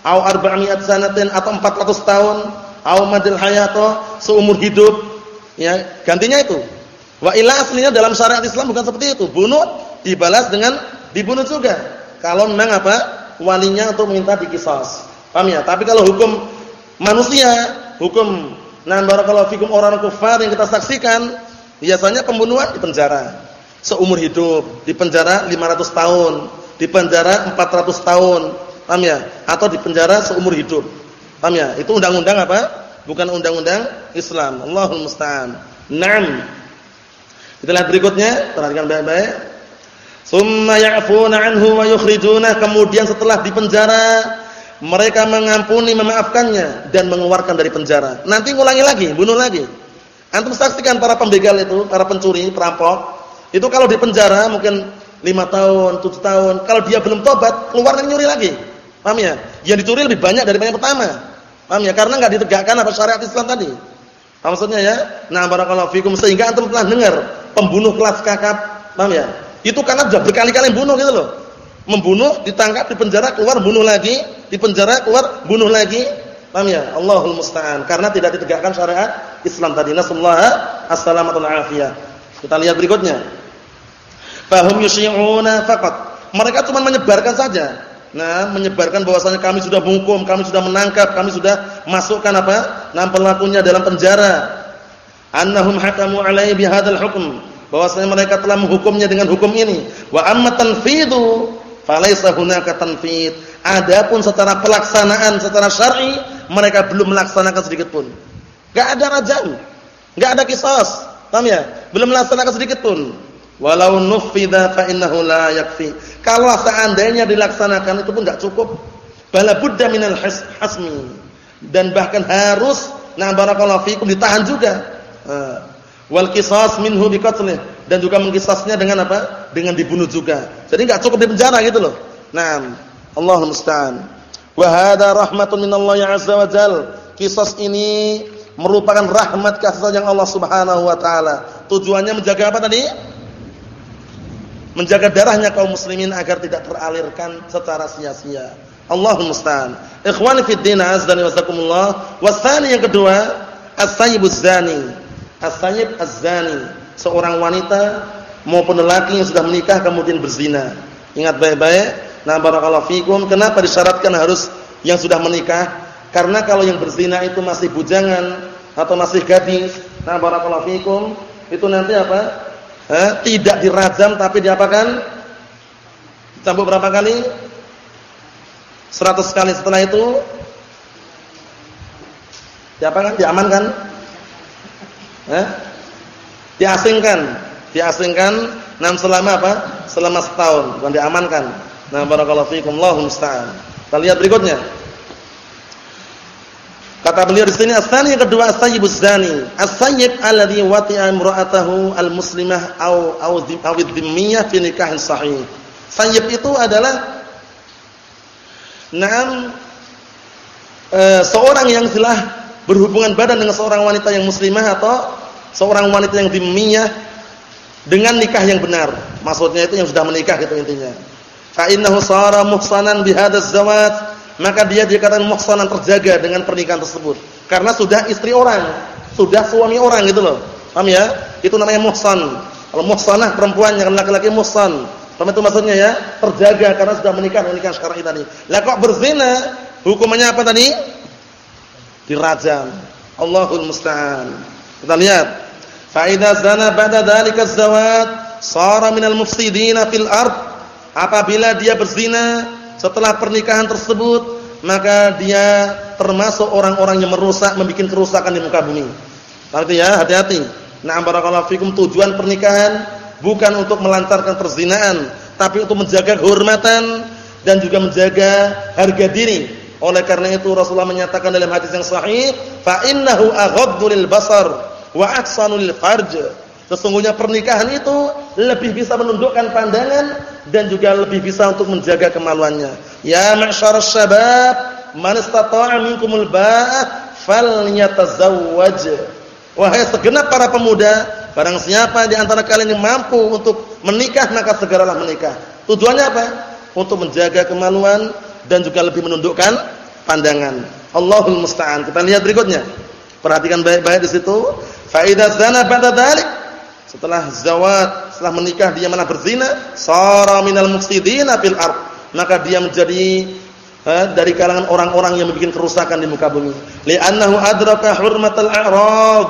Au arba'mi'ati sanatin atau 400 tahun. Au madil hayato seumur hidup. Ya gantinya itu. Wa ila aslinya dalam syariat Islam bukan seperti itu. Bunuh dibalas dengan dibunuh juga. Kalau memang apa? Walinya untuk minta dikisas paham ya? Tapi kalau hukum manusia hukum nan barakallahu fikum orang kafir yang kita saksikan biasanya pembunuhan di penjara. Seumur hidup di penjara 500 tahun di penjara 400 tahun paham ya? Atau di penjara seumur hidup paham ya? Itu undang-undang apa? Bukan undang-undang Islam. Allahul musta'an. Naam. Kita lihat berikutnya. Perhatikan baik-baik. Summa ya'funa anhu wa yukhrijuna. Kemudian setelah di penjara mereka mengampuni memaafkannya dan mengeluarkan dari penjara. Nanti ngulangi lagi bunuh lagi. Antum saksikan para pembegal itu para pencuri perampok. Itu kalau di penjara mungkin lima tahun, tujuh tahun. Kalau dia belum tobat, keluar dan nyuri lagi. Paham ya? Yang dicuri lebih banyak daripada yang pertama. Paham ya? Karena enggak ditegakkan apa syariat Islam tadi. Maksudnya ya? Nah, barakallahu fikum sehingga antum telah dengar pembunuh kelas kakap, paham ya? Itu karena sudah berkali-kali bunuh gitu loh. Membunuh, ditangkap, di penjara, keluar bunuh lagi, di penjara, keluar bunuh lagi. Paham ya? Allahul musta'an. Karena tidak ditegakkan syariat Islam tadi. Nasallahu as-salamatu afiyah. Kita lihat berikutnya. Fahum yusyi'una faqat. Mereka cuma menyebarkan saja. Nah, menyebarkan bahwasanya kami sudah menghukum, kami sudah menangkap, kami sudah masukkan apa? Nah, pelakunya dalam penjara. Annahum hakamu alaihi bihadzal hukm. Bahwasanya mereka telah menghukumnya dengan hukum ini. Wa amma tanfidu falaisa hunaka tanfid. Adapun secara pelaksanaan secara syar'i mereka belum melaksanakan sedikit pun. Enggak ada rajam. Enggak ada kisos. Paham ya? Belum melaksanakan sedikit pun. Walau nufidha fa innahu la yakfi. Kalau seandainya dilaksanakan itu pun enggak cukup. Bala budda minal hasmi. Dan bahkan harus nah barakallahu fikum ditahan juga. Wal qisas minhu biqatlih dan juga mengkisasnya dengan apa? Dengan dibunuh juga. Jadi enggak cukup di penjara gitu loh. Naam. Allahul musta'an. Wa hadha rahmatun minallahi 'azza wa jal. Kisas ini merupakan rahmat kasih sayang Allah Subhanahu wa taala. Tujuannya menjaga apa tadi? Menjaga darahnya kaum muslimin agar tidak teralirkan secara sia-sia. Allahumma musta'an. Ikhwani fid din azdani wasakumullah. Wasani yang kedua, as-sayyibuz zani. As-sayyib az-zani, seorang wanita maupun lelaki yang sudah menikah kemudian berzina. Ingat baik-baik. Nah, barakallahu fikum, kenapa disyaratkan harus yang sudah menikah? Karena kalau yang berzina itu masih bujangan atau masih gadis, nah barakallahu fikum, itu nanti apa? Eh, tidak dirajam tapi diapakan? Cambuk berapa kali? 100 kali setelah itu diapakan? Diamankan? Eh? Diasingkan. Diasingkan nam selama apa? Selama setahun, bukan diamankan. Nah, barakallahu fiikum, Allahu musta'an. Kita lihat berikutnya. Kata beliau di sini asani yang kedua as-sayyibuz zani. As-sayyib alladhi wati'a imra'atahu al-muslimah au au aw dhimmiyah fi nikahin sahih. Sayyib itu adalah Naam e, seorang yang telah berhubungan badan dengan seorang wanita yang muslimah atau seorang wanita yang dhimmiyah dengan nikah yang benar. Maksudnya itu yang sudah menikah gitu intinya. Fa innahu sara muhsanan bi hadzal zawaj maka dia dikatakan muhsanan terjaga dengan pernikahan tersebut. Karena sudah istri orang, sudah suami orang gitu loh. Paham ya? Itu namanya muhsan. Kalau muhsanah perempuan yang laki-laki muhsan. Paham itu maksudnya ya? Terjaga karena sudah menikah dengan nikah syar'i tadi. Lah kok berzina, hukumannya apa tadi? Dirajam. Allahul musta'an. Kita lihat. Fa idza zana ba'da dzalika az-zawaj sara minal mufsidina fil ard. Apabila dia berzina setelah pernikahan tersebut, maka dia termasuk orang-orang yang merusak, membuat kerusakan di muka bumi. Berarti ya, hati-hati. Na'am barakallahu fikum tujuan pernikahan bukan untuk melancarkan perzinaan, tapi untuk menjaga kehormatan dan juga menjaga harga diri. Oleh karena itu Rasulullah menyatakan dalam hadis yang sahih, fa innahu aghaddu lil basar wa ahsanu lil farj. Sesungguhnya pernikahan itu lebih bisa menundukkan pandangan dan juga lebih bisa untuk menjaga kemaluannya. Ya ma'syarasy syabab, man istata'a minkumul ba'ah falyatazawwaj. Wahai segenap para pemuda, barang siapa di antara kalian yang mampu untuk menikah maka segeralah menikah. Tujuannya apa? Untuk menjaga kemaluan dan juga lebih menundukkan pandangan. Allahul musta'an. Kita lihat berikutnya. Perhatikan baik-baik di situ. Fa idza zana ba'da dzalik setelah zawat, setelah menikah dia malah berzina, sara minal mufsidina fil ard. Maka dia menjadi eh, dari kalangan orang-orang yang membuat kerusakan di muka bumi. Li'annahu adraka hurmatal a'rad.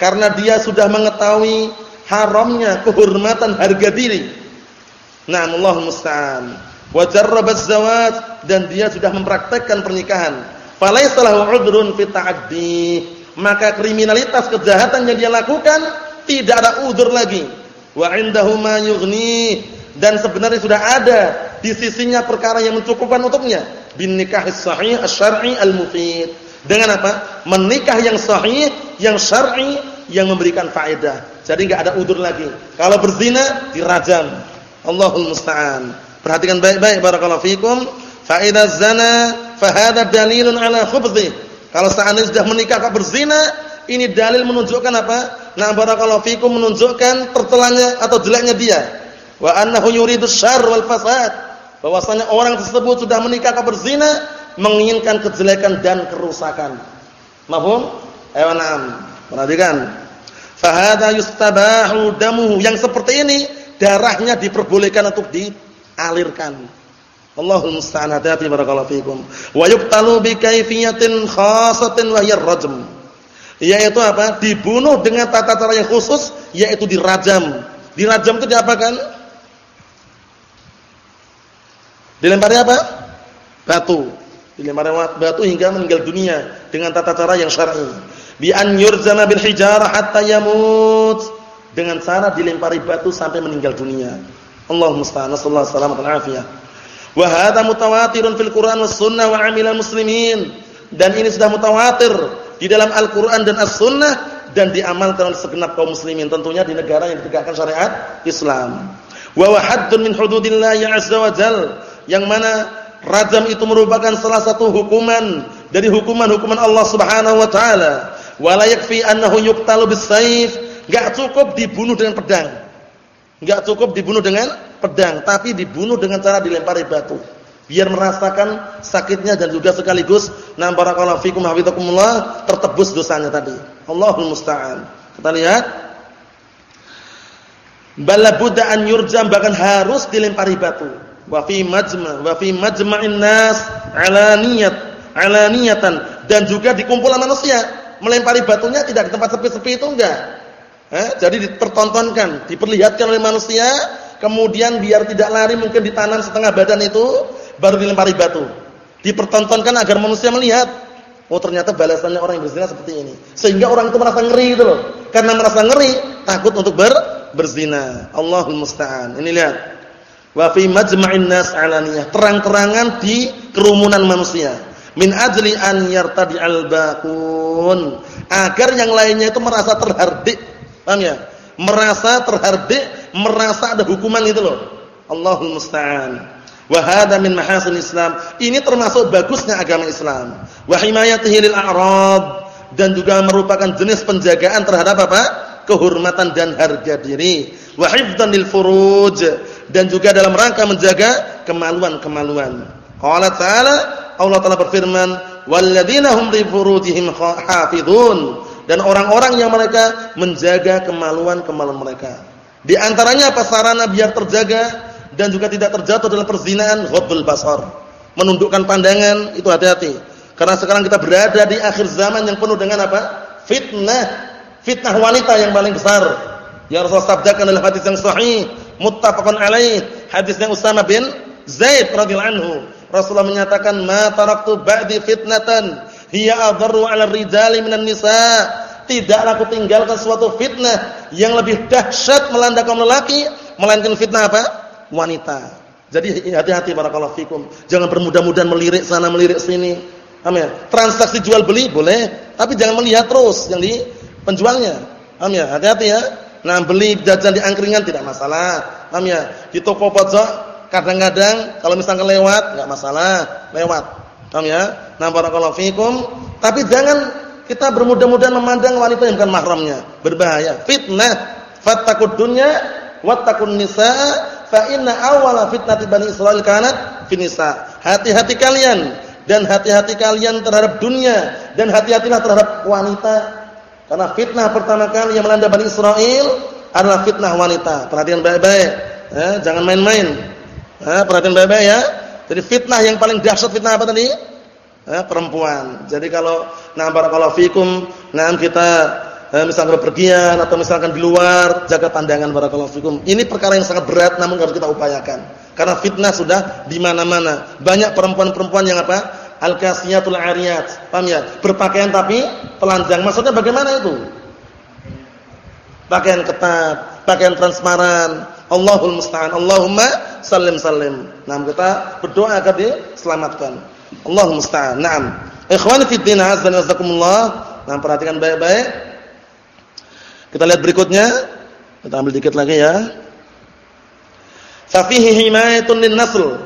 Karena dia sudah mengetahui haramnya kehormatan harga diri. Nah, Allah musta'an. Wa jarrabaz zawat dan dia sudah mempraktekkan pernikahan. Falaysa lahu 'udrun fi ta'addi. Maka kriminalitas kejahatan yang dia lakukan tidak ada udur lagi. Wa indahu ma yughni dan sebenarnya sudah ada di sisinya perkara yang mencukupkan untuknya bin nikah sahih asy-syar'i al-mufid. Dengan apa? Menikah yang sahih, yang syar'i, yang memberikan faedah. Jadi enggak ada udur lagi. Kalau berzina dirajam. Allahul musta'an. Perhatikan baik-baik barakallahu fikum. Fa idza zana fa hadha dalilun ala khubthi. Kalau seandainya sudah menikah kok berzina, ini dalil menunjukkan apa? Nah barakallahu fikum menunjukkan tercelanya atau jeleknya dia. Wa annahu yuridu syarr wal fasad. Bahwasanya orang tersebut sudah menikah ke berzina menginginkan kejelekan dan kerusakan. Mahum? Ayo na'am. Perhatikan. Fahada yustabahu damuhu. Yang seperti ini darahnya diperbolehkan untuk dialirkan. Allahul musta'an hati-hati barakallahu fikum. Wa yuqtalu bi kaifiyatin khasatin wa hiya rajm yaitu apa? Dibunuh dengan tata cara yang khusus yaitu dirajam. Dirajam itu diapakan? Dilempari apa? Batu. Dilempari batu hingga meninggal dunia dengan tata cara yang syar'i. Bi an yurzama bil hijarah hatta yamut. Dengan cara dilempari batu sampai meninggal dunia. Allah musta'an. Nasallahu alaihi wasallam. Wa mutawatirun fil Qur'an was sunnah wa 'amilal muslimin. Dan ini sudah mutawatir di dalam Al-Qur'an dan As-Sunnah dan diamalkan oleh segenap kaum muslimin tentunya di negara yang ditegakkan syariat Islam. Wa wahaddun min hududillah azza wa jal yang mana rajam itu merupakan salah satu hukuman dari hukuman-hukuman Allah Subhanahu wa taala. Wa annahu yuqtalu bis-sayf, enggak cukup dibunuh dengan pedang. Enggak cukup dibunuh dengan pedang, tapi dibunuh dengan cara dilempari batu biar merasakan sakitnya dan juga sekaligus na barakallahu fikum hafizakumullah tertebus dosanya tadi. Allahul musta'an. Kita lihat bala budda an yurjam bahkan harus dilempari batu. Wa fi majma' wa fi majma'in nas alaniyat alaniyatan dan juga di kumpulan manusia. Melempari batunya tidak di tempat sepi-sepi itu enggak. Eh, jadi dipertontonkan, diperlihatkan oleh manusia, kemudian biar tidak lari mungkin ditanam setengah badan itu baru dilempari batu. Dipertontonkan agar manusia melihat, oh ternyata balasannya orang yang berzina seperti ini. Sehingga orang itu merasa ngeri itu loh. Karena merasa ngeri, takut untuk ber berzina. Allahul musta'an. Ini lihat. Wa fi majma'in nas 'alaniyah, terang-terangan di kerumunan manusia. Min ajli an yartadi'al baqun, agar yang lainnya itu merasa terhardik. Paham ya? Merasa terhardik, merasa ada hukuman itu loh. Allahul musta'an. Wa hadha min mahasin Islam. Ini termasuk bagusnya agama Islam. Wa himayatihi lil a'rad dan juga merupakan jenis penjagaan terhadap apa? kehormatan dan harga diri. Wa hifdzan lil furuj dan juga dalam rangka menjaga kemaluan-kemaluan. Qala ta'ala Allah Ta'ala berfirman, "Walladzina hum li furujihim hafizun." Dan orang-orang yang mereka menjaga kemaluan-kemaluan mereka. Di antaranya apa sarana biar terjaga dan juga tidak terjatuh dalam perzinaan ghaddul basar. Menundukkan pandangan itu hati-hati. Karena sekarang kita berada di akhir zaman yang penuh dengan apa? Fitnah. Fitnah wanita yang paling besar. Yang Rasul sabdakan dalam hadis yang sahih, muttafaqun alaih, hadisnya Usama bin Zaid radhiyallahu anhu. Rasulullah menyatakan, "Ma taraktu ba'di fitnatan hiya adharru 'ala rijali minan nisa." Tidaklah aku tinggalkan suatu fitnah yang lebih dahsyat melanda kaum lelaki melainkan fitnah apa? wanita. Jadi hati-hati barakallahu fikum. Jangan bermudah-mudahan melirik sana melirik sini. Ya? Transaksi jual beli boleh, tapi jangan melihat terus yang di penjualnya. Ya? Hati-hati ya. Nah, beli jajan di angkringan tidak masalah. Paham ya? Di toko pojok kadang-kadang kalau misalkan lewat enggak masalah, lewat. Paham ya? Nah, barakallahu fikum. Tapi jangan kita bermudah-mudahan memandang wanita yang bukan mahramnya. Berbahaya. Fitnah. Fattakud dunya wattaqun nisaa fa inna awwala fitnati bani Israil kanat finisa. Hati-hati kalian dan hati-hati kalian terhadap dunia dan hati-hatilah terhadap wanita. Karena fitnah pertama kali yang melanda Bani Israel adalah fitnah wanita. Perhatian baik-baik, ya, jangan main-main. Ya, perhatian baik-baik ya. Jadi fitnah yang paling dahsyat fitnah apa tadi? Ya, perempuan. Jadi kalau nah barakallahu fikum, nah kita eh, misalkan bepergian atau misalkan di luar, jaga pandangan barakallahu fikum. Ini perkara yang sangat berat namun harus kita upayakan. Karena fitnah sudah di mana-mana. Banyak perempuan-perempuan yang apa? Al-kasiyatul 'ariyat. Paham ya? Berpakaian tapi telanjang. Maksudnya bagaimana itu? Pakaian ketat, pakaian transparan. Allahul musta'an. Allahumma sallim sallim. Nah, kita berdoa agar diselamatkan. Allahul musta'an. Naam. Ikhwani fi din azza wa jazakumullah. Nah, perhatikan baik-baik. Kita lihat berikutnya. Kita ambil dikit lagi ya. Fafihi himayatun lin nasl.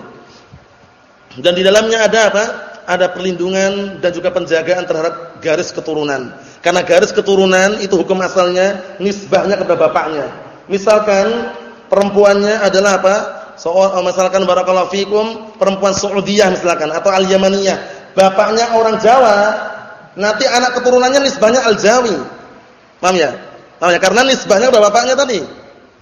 Dan di dalamnya ada apa? Ada perlindungan dan juga penjagaan terhadap garis keturunan. Karena garis keturunan itu hukum asalnya nisbahnya kepada bapaknya. Misalkan perempuannya adalah apa? Seorang misalkan barakallahu fikum perempuan Saudiyah misalkan atau al-Yamaniyah. Bapaknya orang Jawa, nanti anak keturunannya nisbahnya al-Jawi. Paham ya? Paham ya? Karena nisbahnya kepada bapaknya tadi.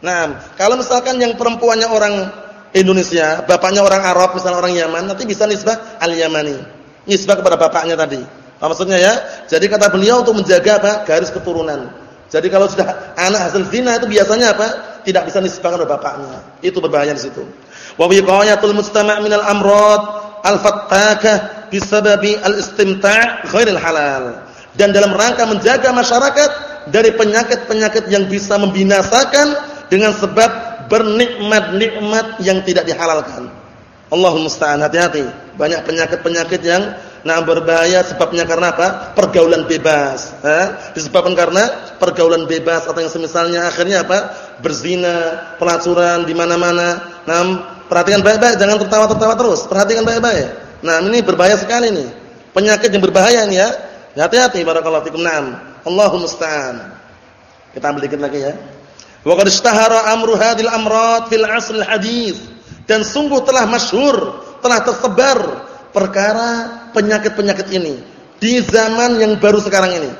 Nah, kalau misalkan yang perempuannya orang Indonesia, bapaknya orang Arab, misalnya orang Yaman, nanti bisa nisbah al-Yamani. Nisbah kepada bapaknya tadi. Apa maksudnya ya? Jadi kata beliau untuk menjaga apa? Garis keturunan. Jadi kalau sudah anak hasil zina itu biasanya apa? Tidak bisa nisbahkan kepada bapaknya. Itu berbahaya di situ. Wa wiqayatul mustama' minal amrad al-fattakah bisababi al-istimta' ghairil halal. Dan dalam rangka menjaga masyarakat dari penyakit-penyakit yang bisa membinasakan dengan sebab bernikmat-nikmat yang tidak dihalalkan. Allahumma musta'an hati-hati. Banyak penyakit-penyakit yang nah berbahaya sebabnya karena apa? Pergaulan bebas. Eh? Disebabkan karena pergaulan bebas atau yang semisalnya akhirnya apa? Berzina, pelacuran di mana-mana. Nah, perhatikan baik-baik, jangan tertawa-tertawa terus. Perhatikan baik-baik. Nah, ini berbahaya sekali nih. Penyakit yang berbahaya ini ya. Hati-hati barakallahu fikum. Naam. Allahumma musta'an. Kita ambil dikit lagi ya. Wa qad ishtahara amru hadhil amrad fil asr al hadis dan sungguh telah masyhur, telah tersebar perkara penyakit-penyakit ini di zaman yang baru sekarang ini.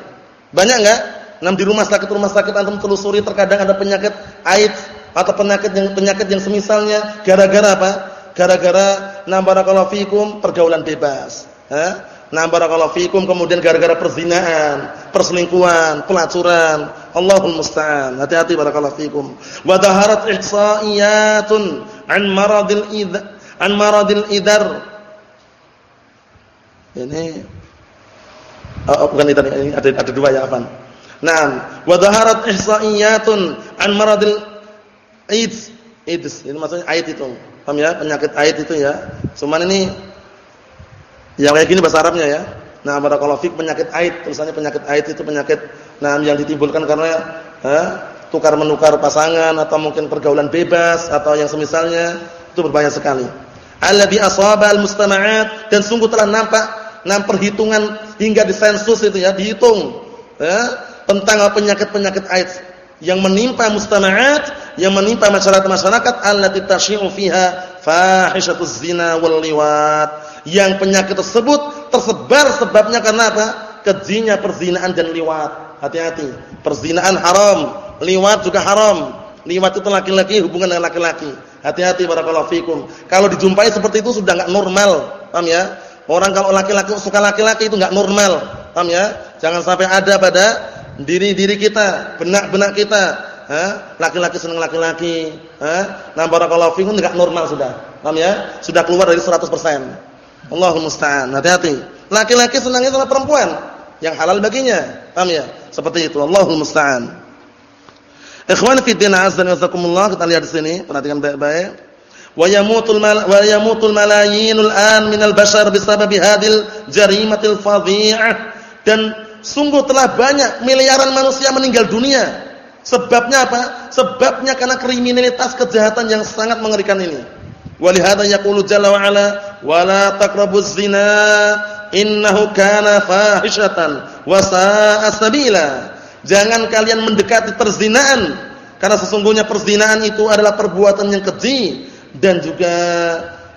Banyak enggak? Nam di rumah sakit rumah sakit antum telusuri terkadang ada penyakit AIDS atau penyakit yang penyakit yang semisalnya gara-gara apa? Gara-gara na barakallahu fikum pergaulan bebas. Ha? Nah barakallahu fikum kemudian gara-gara perzinahan, perselingkuhan, pelacuran. Allahul musta'an. Hati-hati barakallahu fikum. Wa dhaharat ihsa'iyatun an maradil id an maradil idar. Ini oh, bukan itu ini ada ada dua ya apa? Naam, wa dhaharat ihsa'iyatun an maradil AIDS. AIDS ini maksudnya AIDS itu. Paham ya? Penyakit AIDS itu ya. Cuman ini yang kayak gini bahasa Arabnya ya. Nah, barakallahu fik penyakit aid, tulisannya penyakit aid itu penyakit nah yang ditimbulkan karena eh, tukar menukar pasangan atau mungkin pergaulan bebas atau yang semisalnya itu berbahaya sekali. Alladhi asaba al-mustama'at dan sungguh telah nampak nam perhitungan hingga disensus itu ya, dihitung ya, tentang penyakit-penyakit AIDS yang menimpa mustama'at, yang menimpa masyarakat-masyarakat allati tasyi'u fiha fahishatuz zina wal liwat yang penyakit tersebut tersebar sebabnya karena apa? Kejinya perzinaan dan liwat. Hati-hati. Perzinaan haram, liwat juga haram. Liwat itu laki-laki hubungan dengan laki-laki. Hati-hati barakallahu fikum. Kalau dijumpai seperti itu sudah enggak normal. Paham ya? Orang kalau laki-laki suka laki-laki itu enggak normal. Paham ya? Jangan sampai ada pada diri-diri kita, benak-benak kita. Laki-laki senang laki-laki. Nah barakallahu fikum enggak normal sudah. Paham ya? Sudah keluar dari 100%. Allahumma musta'an. Hati-hati. Laki-laki senangnya sama perempuan yang halal baginya. Paham ya? Seperti itu. Allahumma musta'an. Ikhwan fi din wa jazakumullah, kita lihat di sini, perhatikan baik-baik. wa yamutul mal wa yamutul malayinul an minal bashar bisababi hadil jarimatil fadhi'ah dan sungguh telah banyak miliaran manusia meninggal dunia sebabnya apa sebabnya karena kriminalitas kejahatan yang sangat mengerikan ini walihada yaqulu jalla wa ala wala taqrabuz zina innahu kana fahishatan wa sa'a jangan kalian mendekati perzinaan karena sesungguhnya perzinaan itu adalah perbuatan yang keji dan juga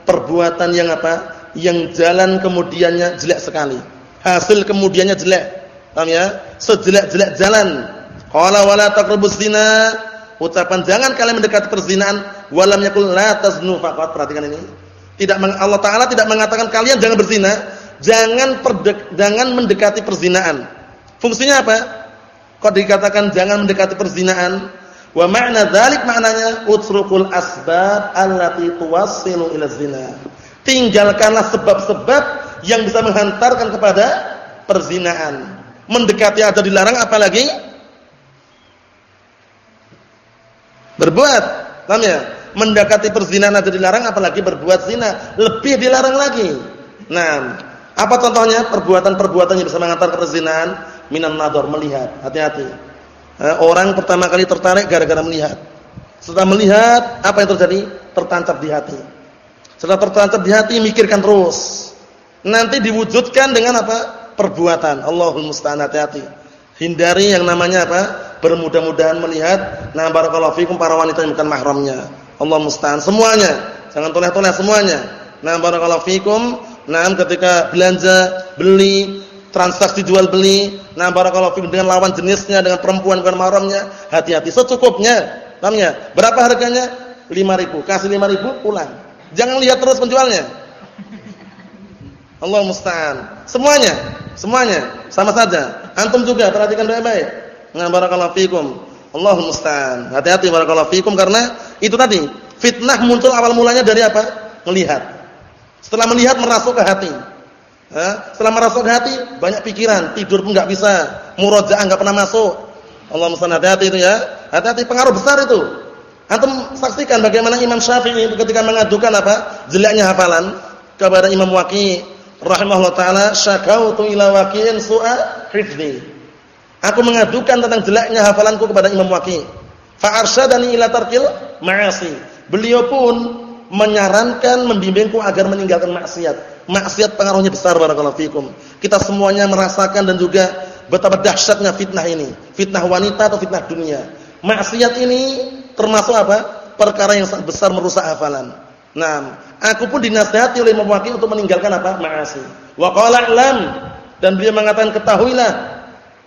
perbuatan yang apa? Yang jalan kemudiannya jelek sekali. Hasil kemudiannya jelek. Paham ya? Sejelek-jelek jalan. Qala wala taqrabuz zina. Ucapan jangan kalian mendekati perzinaan walam yakul la taznu faqat. Perhatikan ini. Tidak Allah taala tidak mengatakan kalian jangan berzina, jangan perdek, jangan mendekati perzinaan. Fungsinya apa? Kok dikatakan jangan mendekati perzinaan? Wa ma'na dzalik maknanya utrukul asbab allati tuwassilu ila zina. Tinggalkanlah sebab-sebab yang bisa menghantarkan kepada perzinaan. Mendekati aja dilarang apalagi berbuat. Paham ya? Mendekati perzinaan aja dilarang apalagi berbuat zina, lebih dilarang lagi. Nah, apa contohnya? Perbuatan-perbuatan yang bisa mengantar ke perzinaan minan nador melihat. Hati-hati. Eh, orang pertama kali tertarik gara-gara melihat. Setelah melihat, apa yang terjadi? Tertancap di hati. Setelah tertancap di hati, mikirkan terus. Nanti diwujudkan dengan apa? Perbuatan. Allahul musta'an hati-hati. Hindari yang namanya apa? Bermudah-mudahan melihat nah barakallahu fikum para wanita yang bukan mahramnya. Allah musta'an semuanya. Jangan toleh-toleh semuanya. Nah barakallahu fikum, nah ketika belanja, beli, transaksi jual beli, nah barakallahu fikum dengan lawan jenisnya dengan perempuan bukan mahramnya, hati-hati secukupnya. Paham ya? Berapa harganya? 5000. Kasih 5000 pulang. Jangan lihat terus penjualnya. Allah musta'an. Semuanya, semuanya sama saja. Antum juga perhatikan baik-baik. Nah barakallahu fikum. Allah musta'an. Hati-hati barakallahu fikum karena itu tadi fitnah muncul awal mulanya dari apa? Melihat. Setelah melihat merasuk ke hati. Setelah merasuk hati, banyak pikiran, tidur pun nggak bisa, murojaah nggak pernah masuk. Allah musta'an hati-hati itu ya. Hati-hati pengaruh besar itu. Antum saksikan bagaimana Imam Syafi'i ketika mengadukan apa? Jeleknya hafalan kepada Imam Waqi' rahimahullah taala, syakautu ila Waqi'in su'a hifdzi. Aku mengadukan tentang jeleknya hafalanku kepada Imam Waqi'. Fa arsyadani ila tarkil ma'asi. Beliau pun menyarankan membimbingku agar meninggalkan maksiat Maksiat pengaruhnya besar barakallahu fikum. Kita semuanya merasakan dan juga betapa dahsyatnya fitnah ini. Fitnah wanita atau fitnah dunia. Maksiat ini termasuk apa? Perkara yang sangat besar merusak hafalan. Nah, aku pun dinasihati oleh Imam Waqi untuk meninggalkan apa? Ma'asi. Wa qala lam dan beliau mengatakan ketahuilah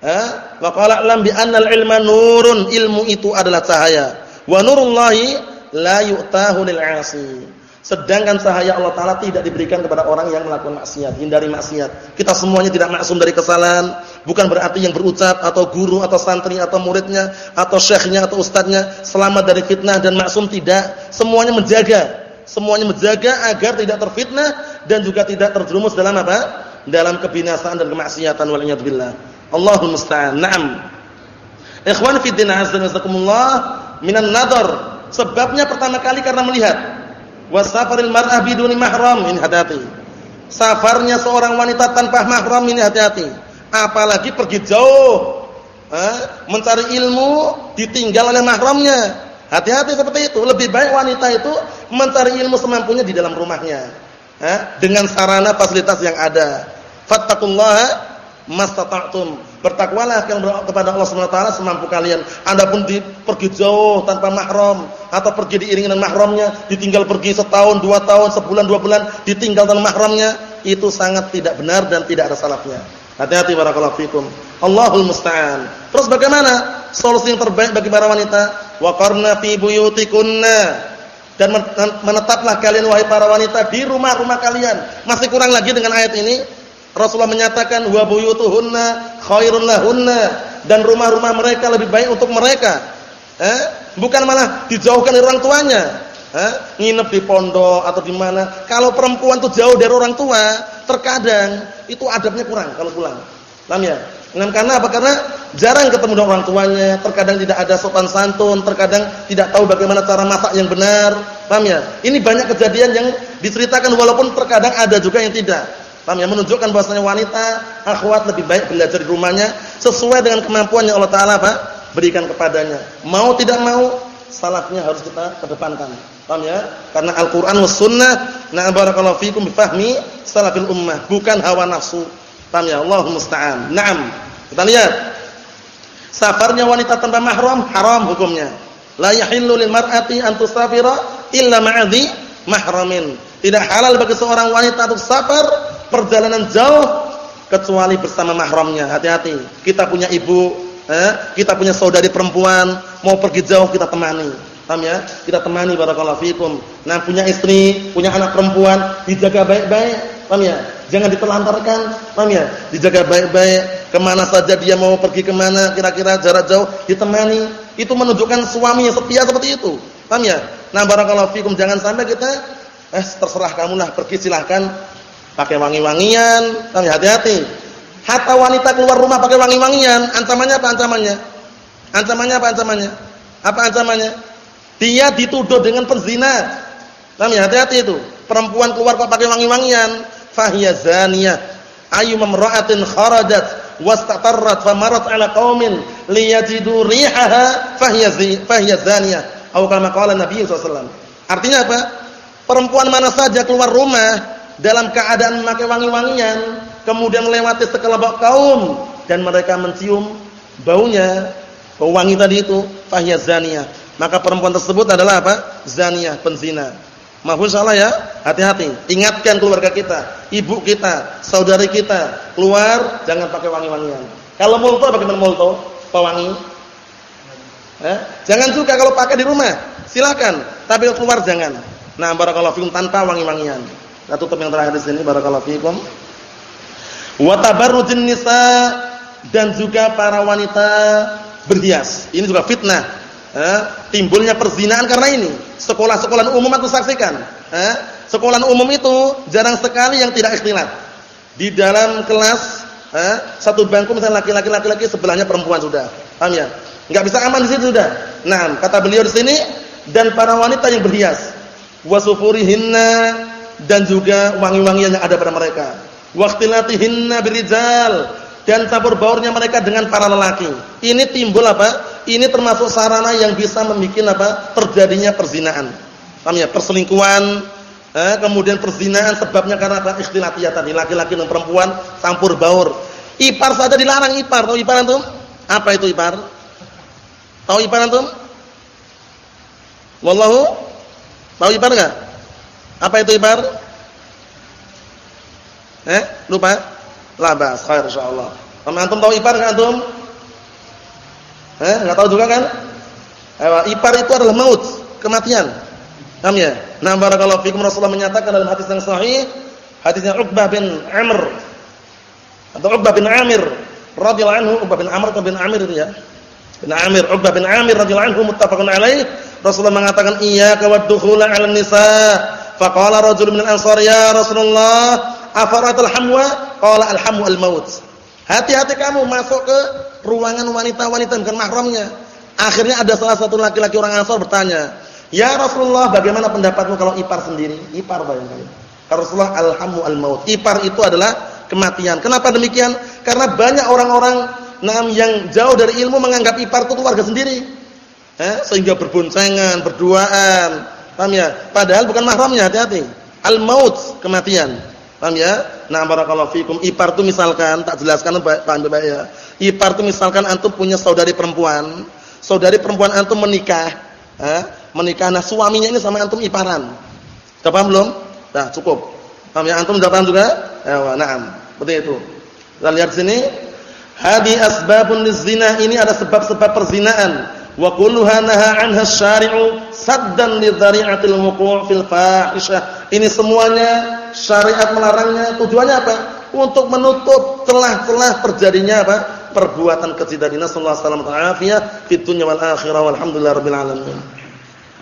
ha? wa qala lam bi annal ilma nurun, ilmu itu adalah cahaya. Wa nurullahi la yu'tahu lil 'asi. Sedangkan cahaya Allah Taala tidak diberikan kepada orang yang melakukan maksiat, hindari maksiat. Kita semuanya tidak maksum dari kesalahan, bukan berarti yang berucap atau guru atau santri atau muridnya atau syekhnya atau ustadznya selamat dari fitnah dan maksum tidak. Semuanya menjaga, semuanya menjaga agar tidak terfitnah dan juga tidak terjerumus dalam apa? Dalam kebinasaan dan kemaksiatan waliyadzubillah. Allahul musta'an. Naam. Ikhwan fi din azza wa jazakumullah minan nadar. Sebabnya pertama kali karena melihat wasafaril mar'ah biduni mahram ini hati-hati. Safarnya seorang wanita tanpa mahram ini hati-hati. Apalagi pergi jauh eh, mencari ilmu ditinggal oleh mahramnya. Hati-hati seperti itu. Lebih baik wanita itu mencari ilmu semampunya di dalam rumahnya. Eh, dengan sarana fasilitas yang ada. Fattaqullaha mastata'tum. Bertakwalah kepada Allah taala semampu kalian. Adapun di pergi jauh tanpa mahram atau pergi diiringi dengan mahramnya, ditinggal pergi setahun, dua tahun, sebulan, dua bulan, ditinggal tanpa mahramnya, itu sangat tidak benar dan tidak ada salafnya. Hati-hati barakallahu fikum. Allahul musta'an. Terus bagaimana solusi yang terbaik bagi para wanita? Wa qarna fi buyutikunna. Dan menetaplah kalian wahai para wanita di rumah-rumah kalian. Masih kurang lagi dengan ayat ini Rasulullah menyatakan wa buyutuhunna khairun lahunna dan rumah-rumah mereka lebih baik untuk mereka. Eh? Bukan malah dijauhkan dari orang tuanya. Eh? Nginep di pondok atau di mana. Kalau perempuan tuh jauh dari orang tua, terkadang itu adabnya kurang kalau pulang. Paham ya? Nah, karena apa? Karena jarang ketemu dengan orang tuanya, terkadang tidak ada sopan santun, terkadang tidak tahu bagaimana cara masak yang benar. Paham ya? Ini banyak kejadian yang diceritakan walaupun terkadang ada juga yang tidak. Paham ya? Menunjukkan bahwasanya wanita akhwat lebih baik belajar di rumahnya sesuai dengan kemampuan yang Allah taala apa? berikan kepadanya. Mau tidak mau salafnya harus kita kedepankan. Paham ya? Karena Al-Qur'an was sunnah na barakallahu fikum bifahmi salafil ummah, bukan hawa nafsu. Paham ya? Allahu musta'an. Naam. Kita lihat. Safarnya wanita tanpa mahram haram hukumnya. La yahillu lil mar'ati an tusafira illa ma'adhi mahramin. Tidak halal bagi seorang wanita untuk safar perjalanan jauh kecuali bersama mahramnya. Hati-hati. Kita punya ibu, eh, kita punya saudari perempuan, mau pergi jauh kita temani. Paham ya? Kita temani barakallahu fikum. Nah, punya istri, punya anak perempuan, dijaga baik-baik. Paham ya? Jangan ditelantarkan. Paham ya? Dijaga baik-baik. Ke mana saja dia mau pergi ke mana, kira-kira jarak jauh ditemani. Itu menunjukkan suami yang setia seperti itu. Paham ya? Nah, barakallahu fikum jangan sampai kita eh terserah kamu lah pergi silahkan pakai wangi-wangian. Paham ya? Hati-hati. Hatta wanita keluar rumah pakai wangi-wangian, ancamannya apa ancamannya? Ancamannya apa ancamannya? Apa ancamannya? Dia dituduh dengan penzina. Paham ya? Hati-hati itu. Perempuan keluar kok pakai wangi-wangian, fahiya zaniyah. Ayu mamra'atin kharajat wastatarrat famarat ala qaumin liyajidu rihaha fahiya fahiya zaniyah. Atau kama qala Nabi sallallahu Artinya apa? Perempuan mana saja keluar rumah dalam keadaan memakai wangi-wangian, kemudian melewati sekelompok kaum dan mereka mencium baunya, bau wangi tadi itu, fahiya zaniyah maka perempuan tersebut adalah apa? Zaniah, penzina. Mahfuz salah ya? Hati-hati. Ingatkan keluarga kita, ibu kita, saudari kita, keluar jangan pakai wangi-wangian. Kalau molto bagaimana molto? Pewangi. Eh? Jangan juga kalau pakai di rumah. Silakan, tapi keluar jangan. Nah, barakallahu fikum tanpa wangi-wangian. Kita tutup yang terakhir di sini barakallahu fikum. Wa tabarrujun nisa dan juga para wanita berhias. Ini juga fitnah eh, timbulnya perzinaan karena ini. Sekolah-sekolah umum aku saksikan. Eh, sekolah umum itu jarang sekali yang tidak ikhtilat. Di dalam kelas eh, satu bangku misalnya laki-laki laki-laki sebelahnya perempuan sudah. Paham ya? Enggak bisa aman di situ sudah. Nah, kata beliau di sini dan para wanita yang berhias wasufurihinna dan juga wangi-wangian yang ada pada mereka. Waqtilatihinna birijal dan campur baurnya mereka dengan para lelaki. Ini timbul apa? Ini termasuk sarana yang bisa membuat apa? terjadinya perzinaan. Paham ya? Perselingkuhan, eh, kemudian perzinahan sebabnya karena apa? Ikhtilatiyah tadi, laki-laki dan perempuan campur baur. Ipar saja dilarang ipar. Tahu ipar antum? Apa itu ipar? Tahu ipar antum? Wallahu tahu ipar enggak? Apa itu ipar? Eh, lupa? Labas, khair insyaallah. Antum tahu ipar enggak antum? Eh, enggak tahu juga kan? Eh, ipar itu adalah maut, kematian. Paham ya? Nah, barakallahu fikum Rasulullah menyatakan dalam hadis yang sahih, hadisnya Uqbah bin Amr atau Uqbah bin Amir radhiyallahu anhu, Uqbah bin Amr atau bin Amir itu ya. Bin Amir, Uqbah bin Amir radhiyallahu anhu muttafaqun alaih. Rasulullah mengatakan iyyaka wad-dukhula 'ala nisa. Faqala rajul min al-ansar ya Rasulullah, afaratul hamwa? Qala al-hamu al-maut. Hati-hati kamu masuk ke ruangan wanita-wanita bukan mahramnya. Akhirnya ada salah satu laki-laki orang Ansar bertanya, "Ya Rasulullah, bagaimana pendapatmu kalau ipar sendiri?" Ipar bayangkan. Rasulullah alhamu al-maut. Ipar itu adalah kematian. Kenapa demikian? Karena banyak orang-orang nam yang jauh dari ilmu menganggap ipar itu keluarga sendiri. Eh, sehingga berboncengan, berduaan. Paham ya? Padahal bukan mahramnya, hati-hati. Al-maut, kematian. Paham ya? Nah, barakallahu fikum. Ipar itu misalkan, tak jelaskan paham baik ya. Ipar itu misalkan antum punya saudari perempuan, saudari perempuan antum menikah, eh? menikah nah suaminya ini sama antum iparan. Sudah paham belum? Nah, cukup. Paham ya? Antum sudah paham juga? Ya, na'am. Seperti itu. Kita lihat sini. Hadi asbabun lizina ini ada sebab-sebab perzinaan wa kulluha naha 'anha asy-syari'u saddan lidzari'atil wuqu' fil fahisyah. Ini semuanya syariat melarangnya tujuannya apa? Untuk menutup celah-celah terjadinya apa? perbuatan kecidadina sallallahu alaihi wasallam ta'afiyah fid dunya wal akhirah walhamdulillahirabbil alamin.